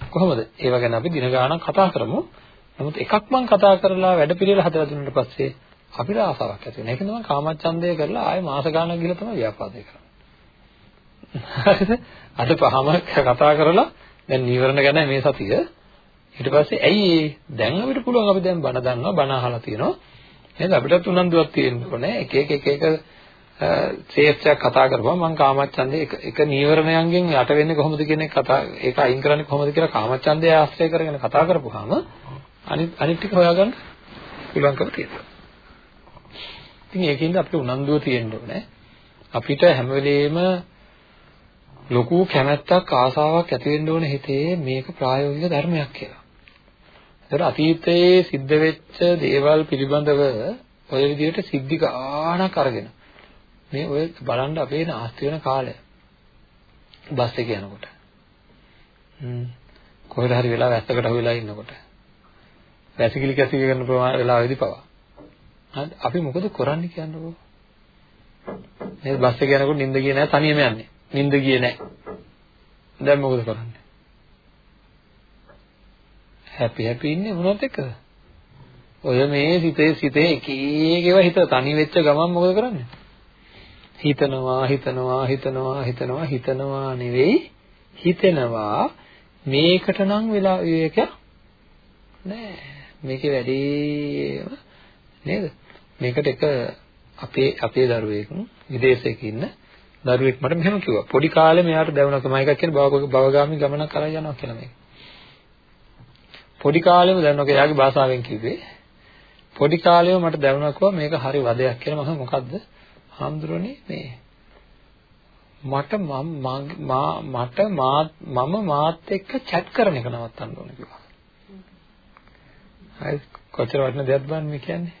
A: කොහොමද? ඒව ගැන අපි දින ගාණක් කතා කරමු. නමුත් එකක් මම කතා කරලා වැඩ පිළිවෙල හදලා දුන්නාට පස්සේ අපිට ආසාවක් ඇති වෙනවා. ඒක තමයි කාමච්ඡන්දය කරලා ආයෙ මාස ගාණක් ගිහලා තමයි ව්‍යාපාදේ කරන්නේ. හරිද? අද පහම කතා කරලා දැන් නීවරණ ගැන මේ සතිය. ඊට පස්සේ ඇයි දැන් අපිට පුළුවන් අපි දැන් බණ දන්නවා බණ අහලා තියෙනවා. නේද? අපිටත් උනන්දුවක් තියෙන්න ඕනේ එක එක එක එක ශේෂ්ත්‍රයක් කතා කරපුවා මම කාමච්ඡන්දේ එක එක නීවරණයන්ගෙන් යට වෙන්නේ කොහොමද කියන එක කතා ඒක අයින් කරන්නේ කොහොමද කියලා කාමච්ඡන්දය ආශ්‍රය කරගෙන කතා කරපුවාම අනිත් අනිත් ටික හොයාගන්න පුළුවන්කම තියෙනවා. ඉතින් ඒකින්ද අපිට උනන්දුව තියෙන්න ඕනේ. අපිට හැම වෙලෙම ලොකු කැමැත්තක් ආසාවක් ඇති වෙන්න ඕනේ හිතේ මේක ප්‍රායෝගික ධර්මයක් කියලා. ඒතර අතීතයේ සිද්ධ වෙච්ච දේවල් පිළිබඳව ඔය විදිහට සිද්ධි ගානක් අරගෙන මේ ඔය බලන්න අපේ නාස්ති වෙන කාලය. බස් එකේ යනකොට. හ්ම්. කොහෙද හරි වෙලා වැස්සකට අහුවෙලා ඉන්නකොට. වැසිකිලි කැසිලි කරන ප්‍රමාණ වෙලාවෙදි පවා. හරි. අපි මොකද කරන්නේ කියන්නකෝ මේ බස් එකේ යනකොට නිින්ද ගියේ නැහැ තනියම යන්නේ. නිින්ද ගියේ නැහැ දැන් මොකද කරන්නේ හැපි හැපි ඉන්නේ මොනවද එක්කද? ඔය මේ සිතේ සිතේ එක එකේව හිත තනි වෙච්ච ගමන් මොකද කරන්නේ? හිතනවා හිතනවා හිතනවා හිතනවා හිතනවා නෙවෙයි හිතෙනවා මේකට නම් වෙලා විවේකයක් නෑ මේකේ වැඩිම නේද මේකට එක අපේ අපේ දරුවෙක් විදේශයක ඉන්න දරුවෙක් මට මෙහෙම කිව්වා පොඩි කාලේ මෙයාට දැනුණා මම එකක් කියන්නේ භවගාමී ගමනක් කරා යනවා කියලා මේක පොඩි කාලෙම දැනුණා එයාගේ භාෂාවෙන් කිව්වේ පොඩි කාලෙම මට දැනුණා කිව්වා මේක හරි වදයක් කියලා මම මොකද්ද හාමුදුරනේ මේ මට මම මට මම මාත් එක්ක chat කරන එක නවත්තන්න ඕන කිව්වා. හරි කොච්චර වටින දෙයක්ද බලන්න මේ කියන්නේ.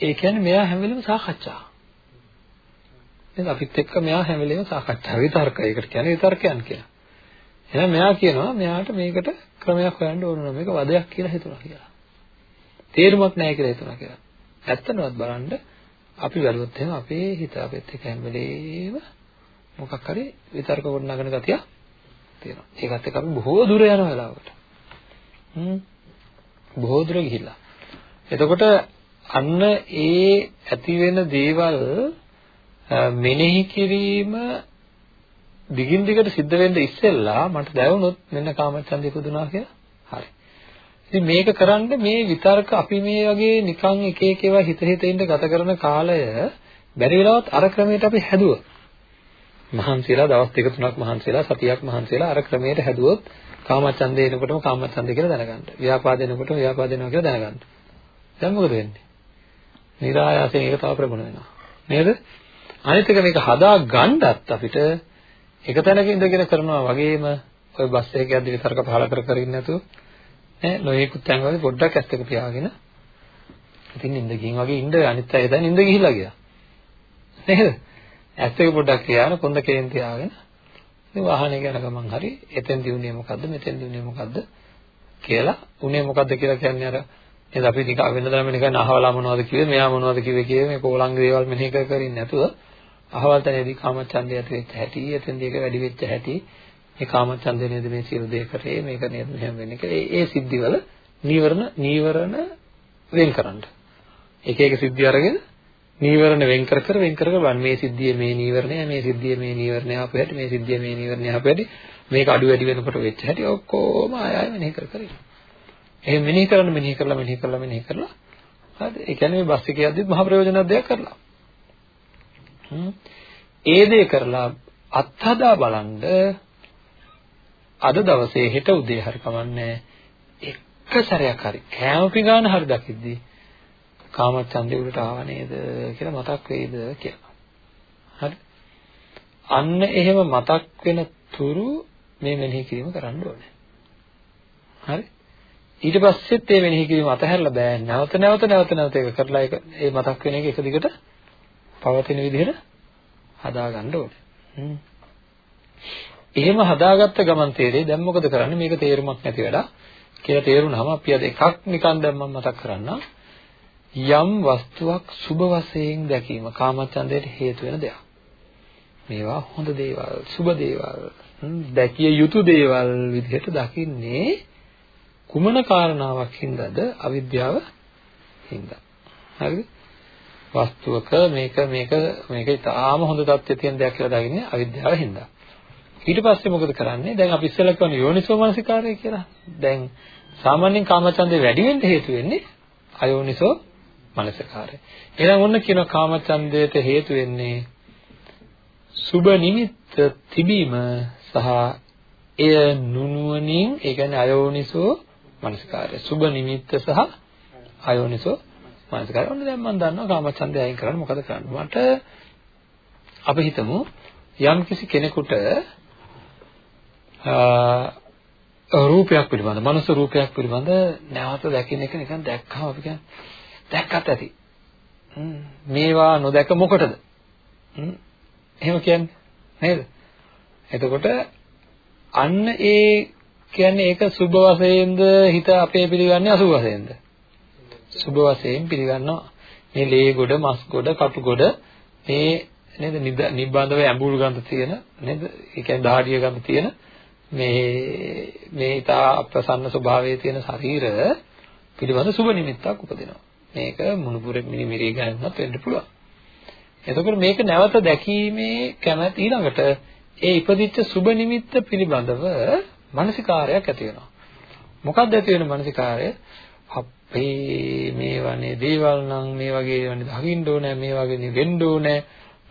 A: ඒ කියන්නේ මෙයා හැම වෙලෙම සාකච්ඡා. නේද අපිත් එක්ක මෙයා හැම වෙලෙම සාකච්ඡා විතර්ක. ඒකට කියන්නේ විතර්කයන් කියලා. එහෙනම් මෙයා කියනවා මෙයාට මේකට ක්‍රමයක් හොයන්න ඕන නම් මේක වදයක් කියලා හිතුණා කියලා. තේරුමක් නැහැ කියලා හිතුණා කියලා. ඇත්තනවත් බලන්න අපි බැලුවොත් එහෙනම් අපේ හිත අපිත් එක්ක හැම වෙලේම මොකක් හරි විතර්ක ගොඩනගන ගතිය තියෙනවා. ඒකත් එක්ක අපි බොහෝ දුර යන වෙලාවකට. හ්ම් බොහෝ දුර ගිහිල්ලා. එතකොට අන්න ඒ ඇති වෙන දේවල් මෙනෙහි කිරීම දිගින් දිගට සිද්ධ වෙන්න ඉස්සෙල්ලා මට දැනුනොත් මෙන්න කාමච්ඡන්දය පුදුනා කියලා. හරි. ඉතින් මේක කරන්න මේ විතර්ක අපි මේ වගේ නිකන් එක එක ඒවා හිත හිත ඉඳ ගත කරන කාලය බැරි වෙලාවත් අර ක්‍රමයට අපි හැදුවා. මහන්සියලා දවස් දෙක තුනක් මහන්සියලා සතියක් මහන්සියලා අර ක්‍රමයට හැදුවොත් කාමච්ඡන්දේ එනකොටම කාමච්ඡන්දේ කියලා දැනගන්න. ව්‍යාපාද එනකොටම ව්‍යාපාද එනවා කියලා දැනගන්න. දැන් මොකද වෙන්නේ? નિરાයාසයෙන් ඒක තව ප්‍රගුණ වෙනවා. නේද? අනිත් එක මේක හදා ගන්නත් අපිට එක තැනක ඉඳගෙන කරනවා වගේම ඔය බස් එකේ යද්දි විතරක පහල කර කර ඉන්නේ නැතුව ඈ නොයෙකුත් තැන් වල පොඩ්ඩක් ඇස් දෙක පියාගෙන ඉතින් නිින්ද ගින් වගේ ඉන්න අනිත් අය දැන් නිින්ද ගිහිල්ලා ගියා. නේද? ඇස් දෙක පොඩ්ඩක් තියාගෙන කොන්ද කේන් තියාගෙන ඉතින් වාහනේ යන ගමන් හරි එතෙන් දිනුනේ මොකද්ද මෙතෙන් දිනුනේ මොකද්ද කියලා උනේ මොකද්ද කියලා කියන්නේ අර නේද? අපි නිකන් වෙනදම නිකන් අහවලා මොනවද කිව්වේ? මෙයා මොනවද කිව්වේ කියේ මේ පොළංග දේවල් මෙනෙහි කර කර ඉන්නේ නැතුව අහවල් තැනදී කාමචන්දය ඇති වෙච්ච හැටි, එතෙන්දී ඒක වැඩි වෙච්ච හැටි, මේ කාමචන්දය නේද මේ සියලු දේ කරේ, මේක නේද මෙහෙම වෙන්නේ කියලා. ඒ සිද්ධිවල නීවරණ නීවරණ වෙන් කරන්න. එක එක සිද්ධි අරගෙන නීවරණ වෙන් කර කර වෙන් කර කර බලන්න. මේ සිද්ධියේ මේ නීවරණය, මේ සිද්ධියේ මේ නීවරණය ආපු හැටි, මේ සිද්ධියේ මේ නීවරණය ආපු හැටි, මේක අඩු වැඩි වෙනකොට වෙච්ච හැටි ඔක්කොම ආය ආය මෙනෙහි කර කර ඉන්න. එහෙම මෙනෙහි කරන්න මෙනෙහි කරලා මෙනෙහි කරලා මෙනෙහි කරලා හරිද? ඒ කියන්නේ මේ බස් එකේ යද්දිත් මහ ප්‍රයෝජනවත් දෙයක් කරලා. ඒ දේ කරලා අත්හදා බලන්න අද දවසේ හෙට උදේ හරි කමන්නේ එක සැරයක් හරි කෑම පිඟාන හරි දකිද්දි කාමච්ඡන්දේ උඩට ආව නේද කියලා මතක් වෙයිද කියලා. හරි. අන්න එහෙම මතක් වෙන තුරු මේ මෙනෙහි කිරීම කරන්න ඕනේ. හරි. ඊට පස්සෙත් මේ මෙනෙහි කිරීම අතහැරලා බෑ. නැවත නැවත නැවත නැවත ඒක කරලා ඒක ඒ මතක් වෙන එක එක දිගට පවතින විදිහට හදාගන්න ඕනේ. එහෙම හදාගත්ත ගමන් තේරෙයි දැන් මොකද කරන්නේ මේක තේරුමක් නැති වැඩක් කියලා තේරුණාම අපි අද එකක් නිකන් දැන් මම මතක් කරන්නම් යම් වස්තුවක් සුබ වශයෙන් දැකීම කාමචන්දයට හේතු වෙන දෙයක්. මේවා හොඳ දේවල්, සුබ දේවල් දැකිය යුතු දේවල් විදිහට දකින්නේ කුමන කාරණාවක් හින්දාද අවිද්‍යාව හින්දා? හරිද වස්තුවක මේක මේක මේක ඉතාම හොඳ තත්ත්වයේ තියෙන දෙයක් කියලා දකින්නේ අවිද්‍යාව හින්දා. ඊට පස්සේ මොකද කරන්නේ? දැන් අපි ඉස්සෙල්ලා කියන්නේ යෝනිසෝ මනසිකාරය කියලා. දැන් සාමාන්‍යයෙන් කාමචන්දේ වැඩි වෙන්න හේතු වෙන්නේ අයෝනිසෝ මනසිකාරය. එහෙනම් ඔන්න කියන කාමචන්දයට හේතු වෙන්නේ සුබ නිමිත්ත තිබීම සහ එය නුනුවණින් ඒ කියන්නේ අයෝනිසෝ මනසිකාරය. සුබ නිමිත්ත සහ අයෝනිසෝ මනසිකාරය. ඔන්න දැන් මම දන්නවා කාමචන්දය අයින් කරන්න මොකද කරන්න. මට අපි හිතමු යම් කිසි කෙනෙකුට රූපයක් පිළිබඳ මනුස්ස රූපයක් පිළිබඳ නැවත දකින්න එක නිකන් දැක්කම අපි කියන්නේ දැක්කත් ඇති. මේවා නොදැක මොකටද? එහෙම කියන්නේ නේද? එතකොට අන්න ඒ කියන්නේ ඒක සුභ වශයෙන්ද හිත අපේ පිළිගන්නේ අසුභ වශයෙන්ද? සුභ වශයෙන් පිළිගන්නවා. මේ ලේ ගොඩ, මස් ගොඩ, කටු ගොඩ මේ නේද නිබ්බන්ධව ඇඹුල් ගඳ තියෙන නේද? ඒ කියන්නේ දහඩිය ගඳ තියෙන මේ මේ ඊට අප්‍රසන්න ස්වභාවයේ තියෙන ශරීර පිළිබඳ සුභ නිමිත්තක් උපදිනවා. මේක මුණුපුරෙක් මිනිමිරි ගන්නත් වෙන්න පුළුවන්. එතකොට මේක නැවත දැකීමේ කැමැත්ත ඊළඟට ඒ ඉපදිච්ච සුබ නිමිත්ත පිළිබඳව මානසිකාරයක් ඇති වෙනවා. මොකක්ද ඇති වෙන මානසිකාරය? අපේ මේවනේ දේවල් නම් මේ වගේ වනේ දකින්න ඕනේ මේ වගේ වෙන්න ඕනේ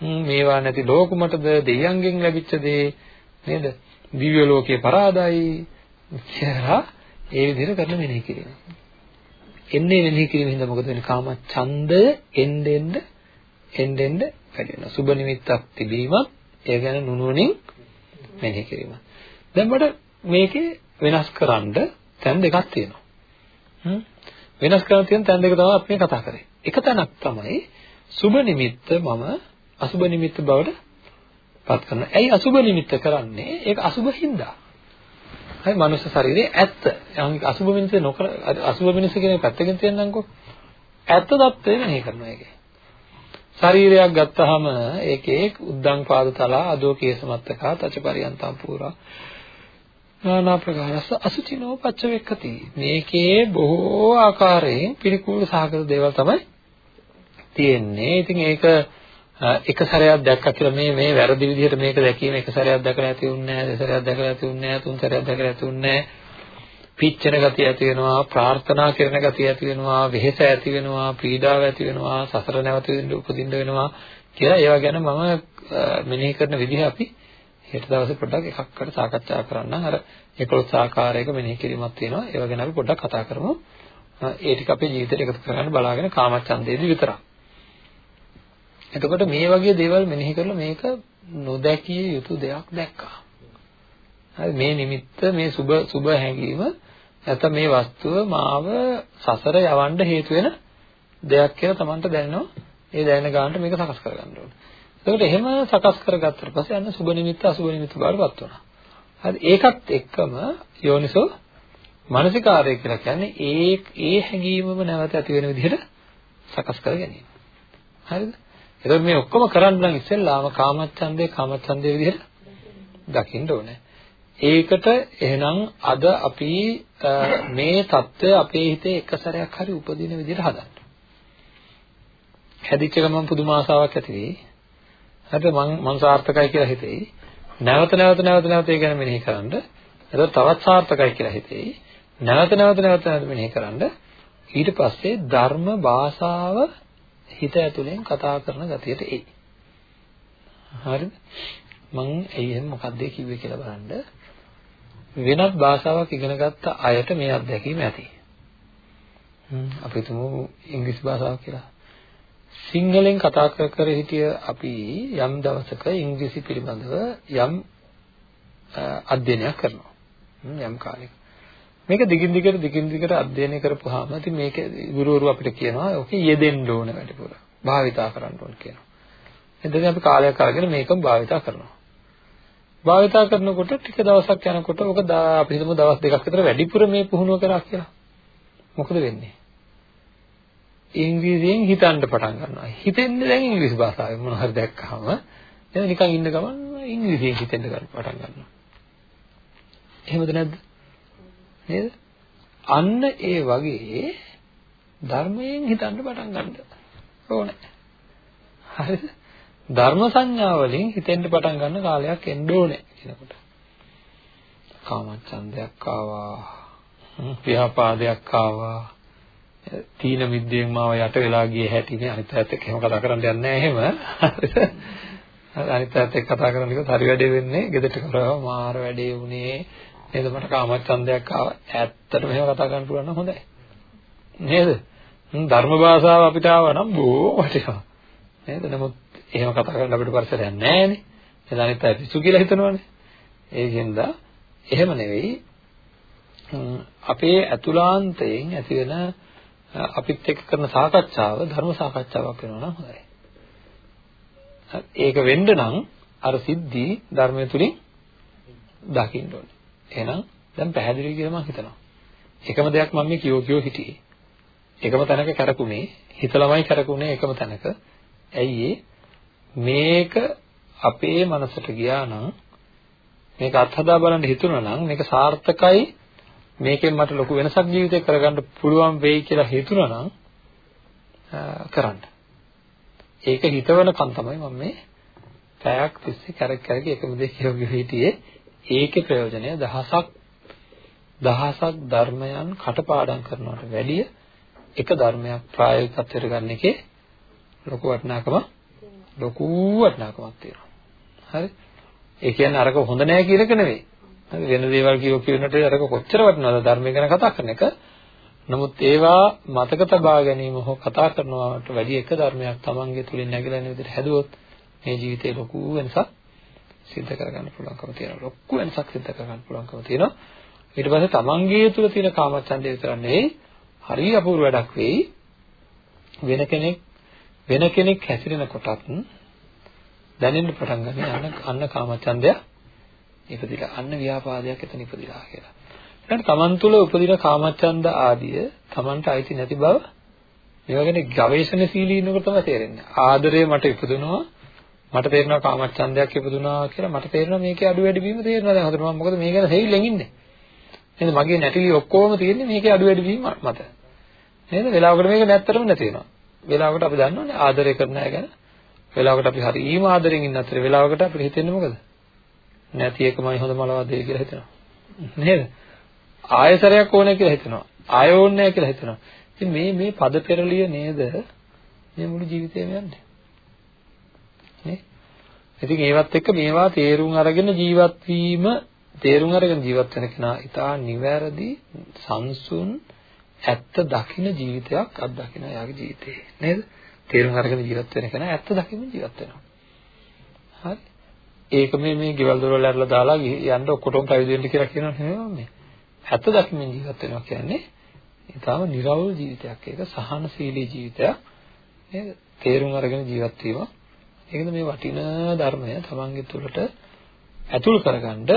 A: මේවා නැති ලෝකමටද දෙයයන්ගෙන් ලැබිච්ච දේ නේද? දිව්‍ය ලෝකේ පරාදයි කියලා ඒ විදිහට කරන මෙනෙහි කිරීම. එන්නේ මෙනෙහි කිරීම හින්දා මොකද වෙන්නේ? කාම ඡන්දය එන්න එන්න එන්න එන්න වැඩි වෙනවා. සුබ නිමිත්තක් තිබීමත් ඒ ගැන නුනුවණින් මෙනෙහි කිරීම. දැන් මට මේකේ වෙනස් කරන්න තැන් දෙකක් තියෙනවා. හ්ම් වෙනස් කරන්න තියෙන තැන් දෙක තමයි අපි කතා කරේ. එක තැනක් තමයි සුබ නිමිත්ත මම අසුබ නිමිත්ත බවට පත් කරනවා. ඇයි අසුබ නිමිත්ත කරන්නේ? ඒක අසුබ හින්දා. හරි මනුස්ස ශරීරයේ ඇත්ත. අසුබ මිනිස්ස නොකර අසුබ මිනිස්ස කියන පැත්තකින් තියන්නම්කෝ. ඇත්ත தත්ත්වය මෙහෙ කරනවා ඒකේ. ශරීරයක් ගත්තාම ඒකේ උද්දං පාද තලා අදෝ කේසමත්තකා තචපරියන්තම් පුරා නානා ප්‍රකාරස්ස අසුචිනෝ පච්චවෙක්කති. මේකේ බොහෝ ආකාරයෙන් පිළිකුල් සහගත දේවල් තමයි තියෙන්නේ. ඉතින් ඒක එක සැරයක් දැක්කා කියලා මේ මේ වැරදි විදිහට මේක දැකීම එක සැරයක් දැකලා ඇති වුන්නේ නැහැ දෙසරයක් දැකලා ඇති වුන්නේ නැහැ තුන් සැරයක් දැකලා ඇති වුන්නේ නැහැ. පිච්චෙන ගතිය ඇති වෙනවා ප්‍රාර්ථනා කරන ගතිය ඇති වෙනවා වෙහෙස ඇති වෙනවා පීඩාව ඇති වෙනවා සසර නැවත උපදින්න වෙනවා කියලා. ඒවා ගැන මම මෙනෙහි කරන විදිහ අපි හෙට දවසේ පොඩ්ඩක් එකක්කට සාකච්ඡා කරන්න අර 11 ආකාරයක මෙනෙහි කිරීමක් තියෙනවා. ඒවා ගැන අපි පොඩ්ඩක් කතා කරමු. ඒ ටික අපේ ජීවිතයට එකතු කරගන්න බලාගෙන කාමච්ඡන්දේදී විතරක්. එතකොට මේ වගේ දේවල් මෙනෙහි කරලා මේක නොදැකිය යුතු දෙයක් දැක්කා. හරි මේ නිමිත්ත මේ සුබ සුබ හැඟීම නැත්නම් මේ වස්තුව මාව සසර යවන්න හේතු වෙන දෙයක් කියලා Tamanට දැනෙනවා. ඒ දැනෙන ගානට මේක සකස් කරගන්න ඕනේ. ඒකට එහෙම සකස් කරගත්තට පස්සේ අන්න සුබ නිමිත්ත අසුබ නිමිත්ත බවටපත් වෙනවා. හරි ඒකත් එක්කම යෝනිසෝ මානසිකාරය කියලා කියන්නේ ඒ ඒ හැඟීමම නැවත ඇති වෙන විදිහට සකස් කර ගැනීම. හරිද? ඒතකොට මේ ඔක්කොම කරන්න නම් ඉස්සෙල්ලාම කාමච්ඡන්දේ කාමච්ඡන්දේ විදිහට දකින්න ඕනේ. ඒකට එහෙනම් අද අපි මේ தত্ত্বය අපේ හිතේ එක සැරයක් හරි උපදින විදිහට හදන්න. හැදිච්ච ගමන් පුදුම ආසාවක් ඇති වෙයි. හරිද මං මං සාර්ථකයි කියලා හිතෙයි. නැවත නැවත නැවත නැවත ඒ ගැන මෙනෙහි කරන්න. එතකොට තවත් සාර්ථකයි කියලා හිතෙයි. නැවත නැවත නැවත නැවත මෙනෙහි කරන්න. ඊට පස්සේ ධර්ම භාෂාව හිත ඇතුලෙන් කතා කරන ගතියට එයි. හරිද? මං එයින් මොකක්ද කිව්වේ කියලා බලන්න. වෙනත් භාෂාවක් ඉගෙන ගත්ත අයට මේ අත්දැකීම ඇති. අපි තුමු ඉංග්‍රීසි භාෂාව කියලා. සිංහලෙන් කතා කර කර හිටිය අපි යම් දවසක ඉංග්‍රීසි පිළිබඳව යම් අධ්‍යයනයක් කරනවා. යම් කාලයක. මේක දිගින් දිගට දිගින් දිගට අධ්‍යයනය කරපුවාම ඉතින් මේක ගුරුවරු අපිට කියනවා ඕකේ යෙදෙන්න ඕන වැඩිපුර. භාවිතා කරන්න ඕන කියනවා. එතෙන් අපි කාලයක් අරගෙන මේකම භාවිතා කරනවා. භාවිතා කරනකොට ටික දවසක් යනකොට ඔක අපි හිතමු දවස් දෙකක් විතර වැඩිපුර මේ පුහුණුව කරා කියලා. මොකද වෙන්නේ? ඉංග්‍රීසියෙන් හිතන්න පටන් ගන්නවා. හිතෙන්නේ දැන් ඉංග්‍රීසි භාෂාවෙන් මොනවා හරි දැක්කහම එතන නිකන් ඉන්න ගමන් ඉංග්‍රීසියෙන් හිතෙන්න ගන්න පටන් ගන්නවා. එහෙමද නැද්ද? නේද? අන්න ඒ වගේ ධර්මයෙන් හිතන්න පටන් ගන්න ඕනේ. හරිද? ධර්ම සංඥා වලින් හිතෙන්න පටන් ගන්න කාලයක් එන්න ඕනේ කියනකොට. කාමච්ඡන්දයක් ආවා. Hm, ව්‍යාපාදයක් ආවා. තීන මිද්දෙන් මාව යට වෙලා ගියේ හැටිනේ අනිත් පැත්ත එක්ක එහෙම කතා කරන්න යන්නේ නැහැ එහෙම. අනිත් පැත්ත එක්ක කතා කරන එක හරි වැඩේ වෙන්නේ ගෙදරට කරා මාර වැඩේ වුණේ නේද මට කාමච්ඡන්දයක් ආවා. ඇත්තටම එහෙම කතා කරන්න පුළුවන් නම් හොඳයි. නේද? ධර්ම භාෂාව අපිට ආවා නම් බොහොම වටිනවා. නේද? නමුත් එහෙම කතා කරන්න අපිට පරිසරයක් නැහැනේ. එතන අනිත් අය පිස්සු කියලා හිතනවනේ. ඒකෙන්ද එහෙම නෙවෙයි අපේ ඇතුළාන්තයෙන් ඇති වෙන අපිත් එක්ක කරන සාකච්ඡාව ධර්ම සාකච්ඡාවක් වෙනවා නම් හොඳයි. ඒක වෙන්න නම් අර සිද්ධි ධර්මය තුලින් දකින්න ඕනේ. එහෙනම් දැන් පැහැදිලි කියලා මම හිතනවා. එකම දෙයක් මම මේ කියෝ කියෝ හිටියේ. එකම තැනක කරකුනේ හිතලමයි කරකුනේ එකම තැනක. ඇයි මේක අපේ මනසට ගියා නම් මේක අත්හදා බලන්න හිතුණා නම් මේක සාර්ථකයි මේකෙන් මට ලොකු වෙනසක් ජීවිතේ කරගන්න පුළුවන් වෙයි කියලා හිතුණා නම් කරන්න. ඒක හිතවනකන් තමයි මම මේ පැයක් තිස්සේ කැරක් කැරක එකම දේ කියවගෙන හිටියේ. ඒකේ ප්‍රයෝජනය දහසක් දහසක් ධර්මයන් කටපාඩම් කරනවට වැඩිය එක ධර්මයක් ප්‍රායෝගිකත්වයට ගන්න එකේ ලොකු වටිනාකම ලොකු වටිනාකමක් තියෙනවා. හරි? ඒ කියන්නේ අරක හොඳ නෑ කියන එක නෙවෙයි. හරි වෙන දේවල් කියව කියනට අරක කොච්චර වටිනවද ධර්මය ගැන කතා කරන එක. නමුත් ඒවා මතක තබා ගැනීම හෝ කතා කරනවට වැඩි එක ධර්මයක් Tamange තුලින් නැගලා යන විදිහට හැදුවොත් මේ ජීවිතේ ලොකු වෙනසක් සිද්ධ කරගන්න පුළුවන්කම තියෙනවා. ලොකු වෙනසක් සිද්ධ කරගන්න පුළුවන්කම තියෙනවා. ඊට පස්සේ Tamange තුල තියෙන කාමච්ඡන්දය විතර නෙවෙයි හරිය අපූර්ව වැඩක් වෙයි. වෙන කෙනෙක් වෙන කෙනෙක් හැසිරෙන කොටත් දැනෙන්න පටන් ගන්න අන්න අන්න කාමච්ඡන්දය ඉපදිලා අන්න ව්‍යාපාදයක් එතන ඉපදිලා කියලා. ඊට තමන් තුළ උපදින කාමච්ඡන්ද ආදිය තමන්ට අයිති නැති බව මේවා ගැන ගවේෂණශීලී ඉන්නකොට තමයි තේරෙන්නේ. ආදරය මට ඉපදුනවා මට තේරෙනවා කාමච්ඡන්දයක් ඉපදුනා කියලා මට තේරෙනවා මේකේ අඩු වැඩි වීම තේරෙනවා දැන් හතර මම මොකද මේ ගැන හේවිලෙන් ඉන්නේ. නේද මගේ නැටිලි ඔක්කොම තියෙන්නේ මේකේ අඩු වැඩි වීම මත. නේද? වෙලාවකට මේක නැත්තටම නැති වෙනවා. වෙලාවකට අපි දන්නවනේ ආදරය කරන අය ගැන වෙලාවකට අපි හරිම ආදරෙන් ඉන්න අතර වෙලාවකට අපිට හිතෙන්නේ මොකද? නැති එකමයි හොඳ මලවදේ කියලා හිතෙනවා. නේද? ආයසරයක් ඕනේ කියලා හිතෙනවා. ආය ඕනේ නැහැ කියලා හිතෙනවා. ඉතින් මේ මේ පද පෙරලිය නේද මේ මුළු ජීවිතේම යන්නේ. නේ? ඉතින් ඒවත් එක්ක මේවා තේරුම් අරගෙන ජීවත් වීම තේරුම් අරගෙන ජීවත් වෙන කෙනා ඊටා නිවැරදි සංසුන් ඇත්ත දකින ජීවිතයක් අත්දකින යාගේ ජීවිතේ නේද? තේරුම් අරගෙන ජීවත් වෙන කෙනා ඇත්ත දකින්න ජීවත් වෙනවා. හරි. ඒක මේ මේ ගෙවල් දොරවල් ඇරලා දාලා යන්න ඔක්කොටම පැවිදි වෙන්න කියලා කියනවා නෙවෙයි මේ. ඇත්ත දකින්න ජීවත් වෙනවා කියන්නේ ඊටාම නිර්වෘල් ජීවිතයක්. ඒක සහනශීලී ජීවිතයක්. නේද? තේරුම් අරගෙන ජීවත් වීම. ඒකද මේ වටින ධර්මය තමන්ගේ තුළට ඇතුල් කරගන්න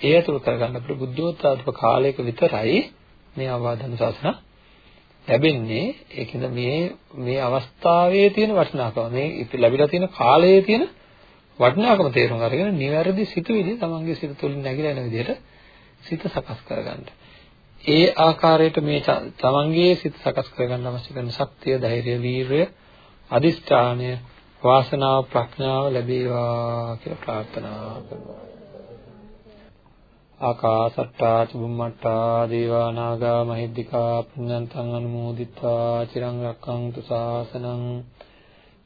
A: ඒ ඇතුල් කරගන්න අපිට බුද්ධෝත්පාදක කාලයක විතරයි මේ අවවාදන ශාසන ලැබෙන්නේ ඒකෙන්ද මේ මේ අවස්ථාවේ තියෙන වටිනාකම මේ ලැබිලා තියෙන කාලයේ තියෙන වටිනාකම තේරුම් අරගෙන නිවැරදි සිතුවිලි තමන්ගේ සිත තුළින් නැగిලා එන විදිහට සිත සකස් කරගන්න. ඒ ආකාරයට මේ තමන්ගේ සිත සකස් කරගන්න අවශ්‍ය කරන ශක්තිය, ධෛර්යය, වීරය, අදිෂ්ඨානය, වාසනාව, ප්‍රඥාව ලැබේවා කියලා ප්‍රාර්ථනා කරනවා. ආකාසට්ටා චුම්මට්ටා දේවා නාග මහිද්దికා පුඤ්ඤන්තං අනුමෝදිත්වා චිරං රක්ඛන්තු ශාසනං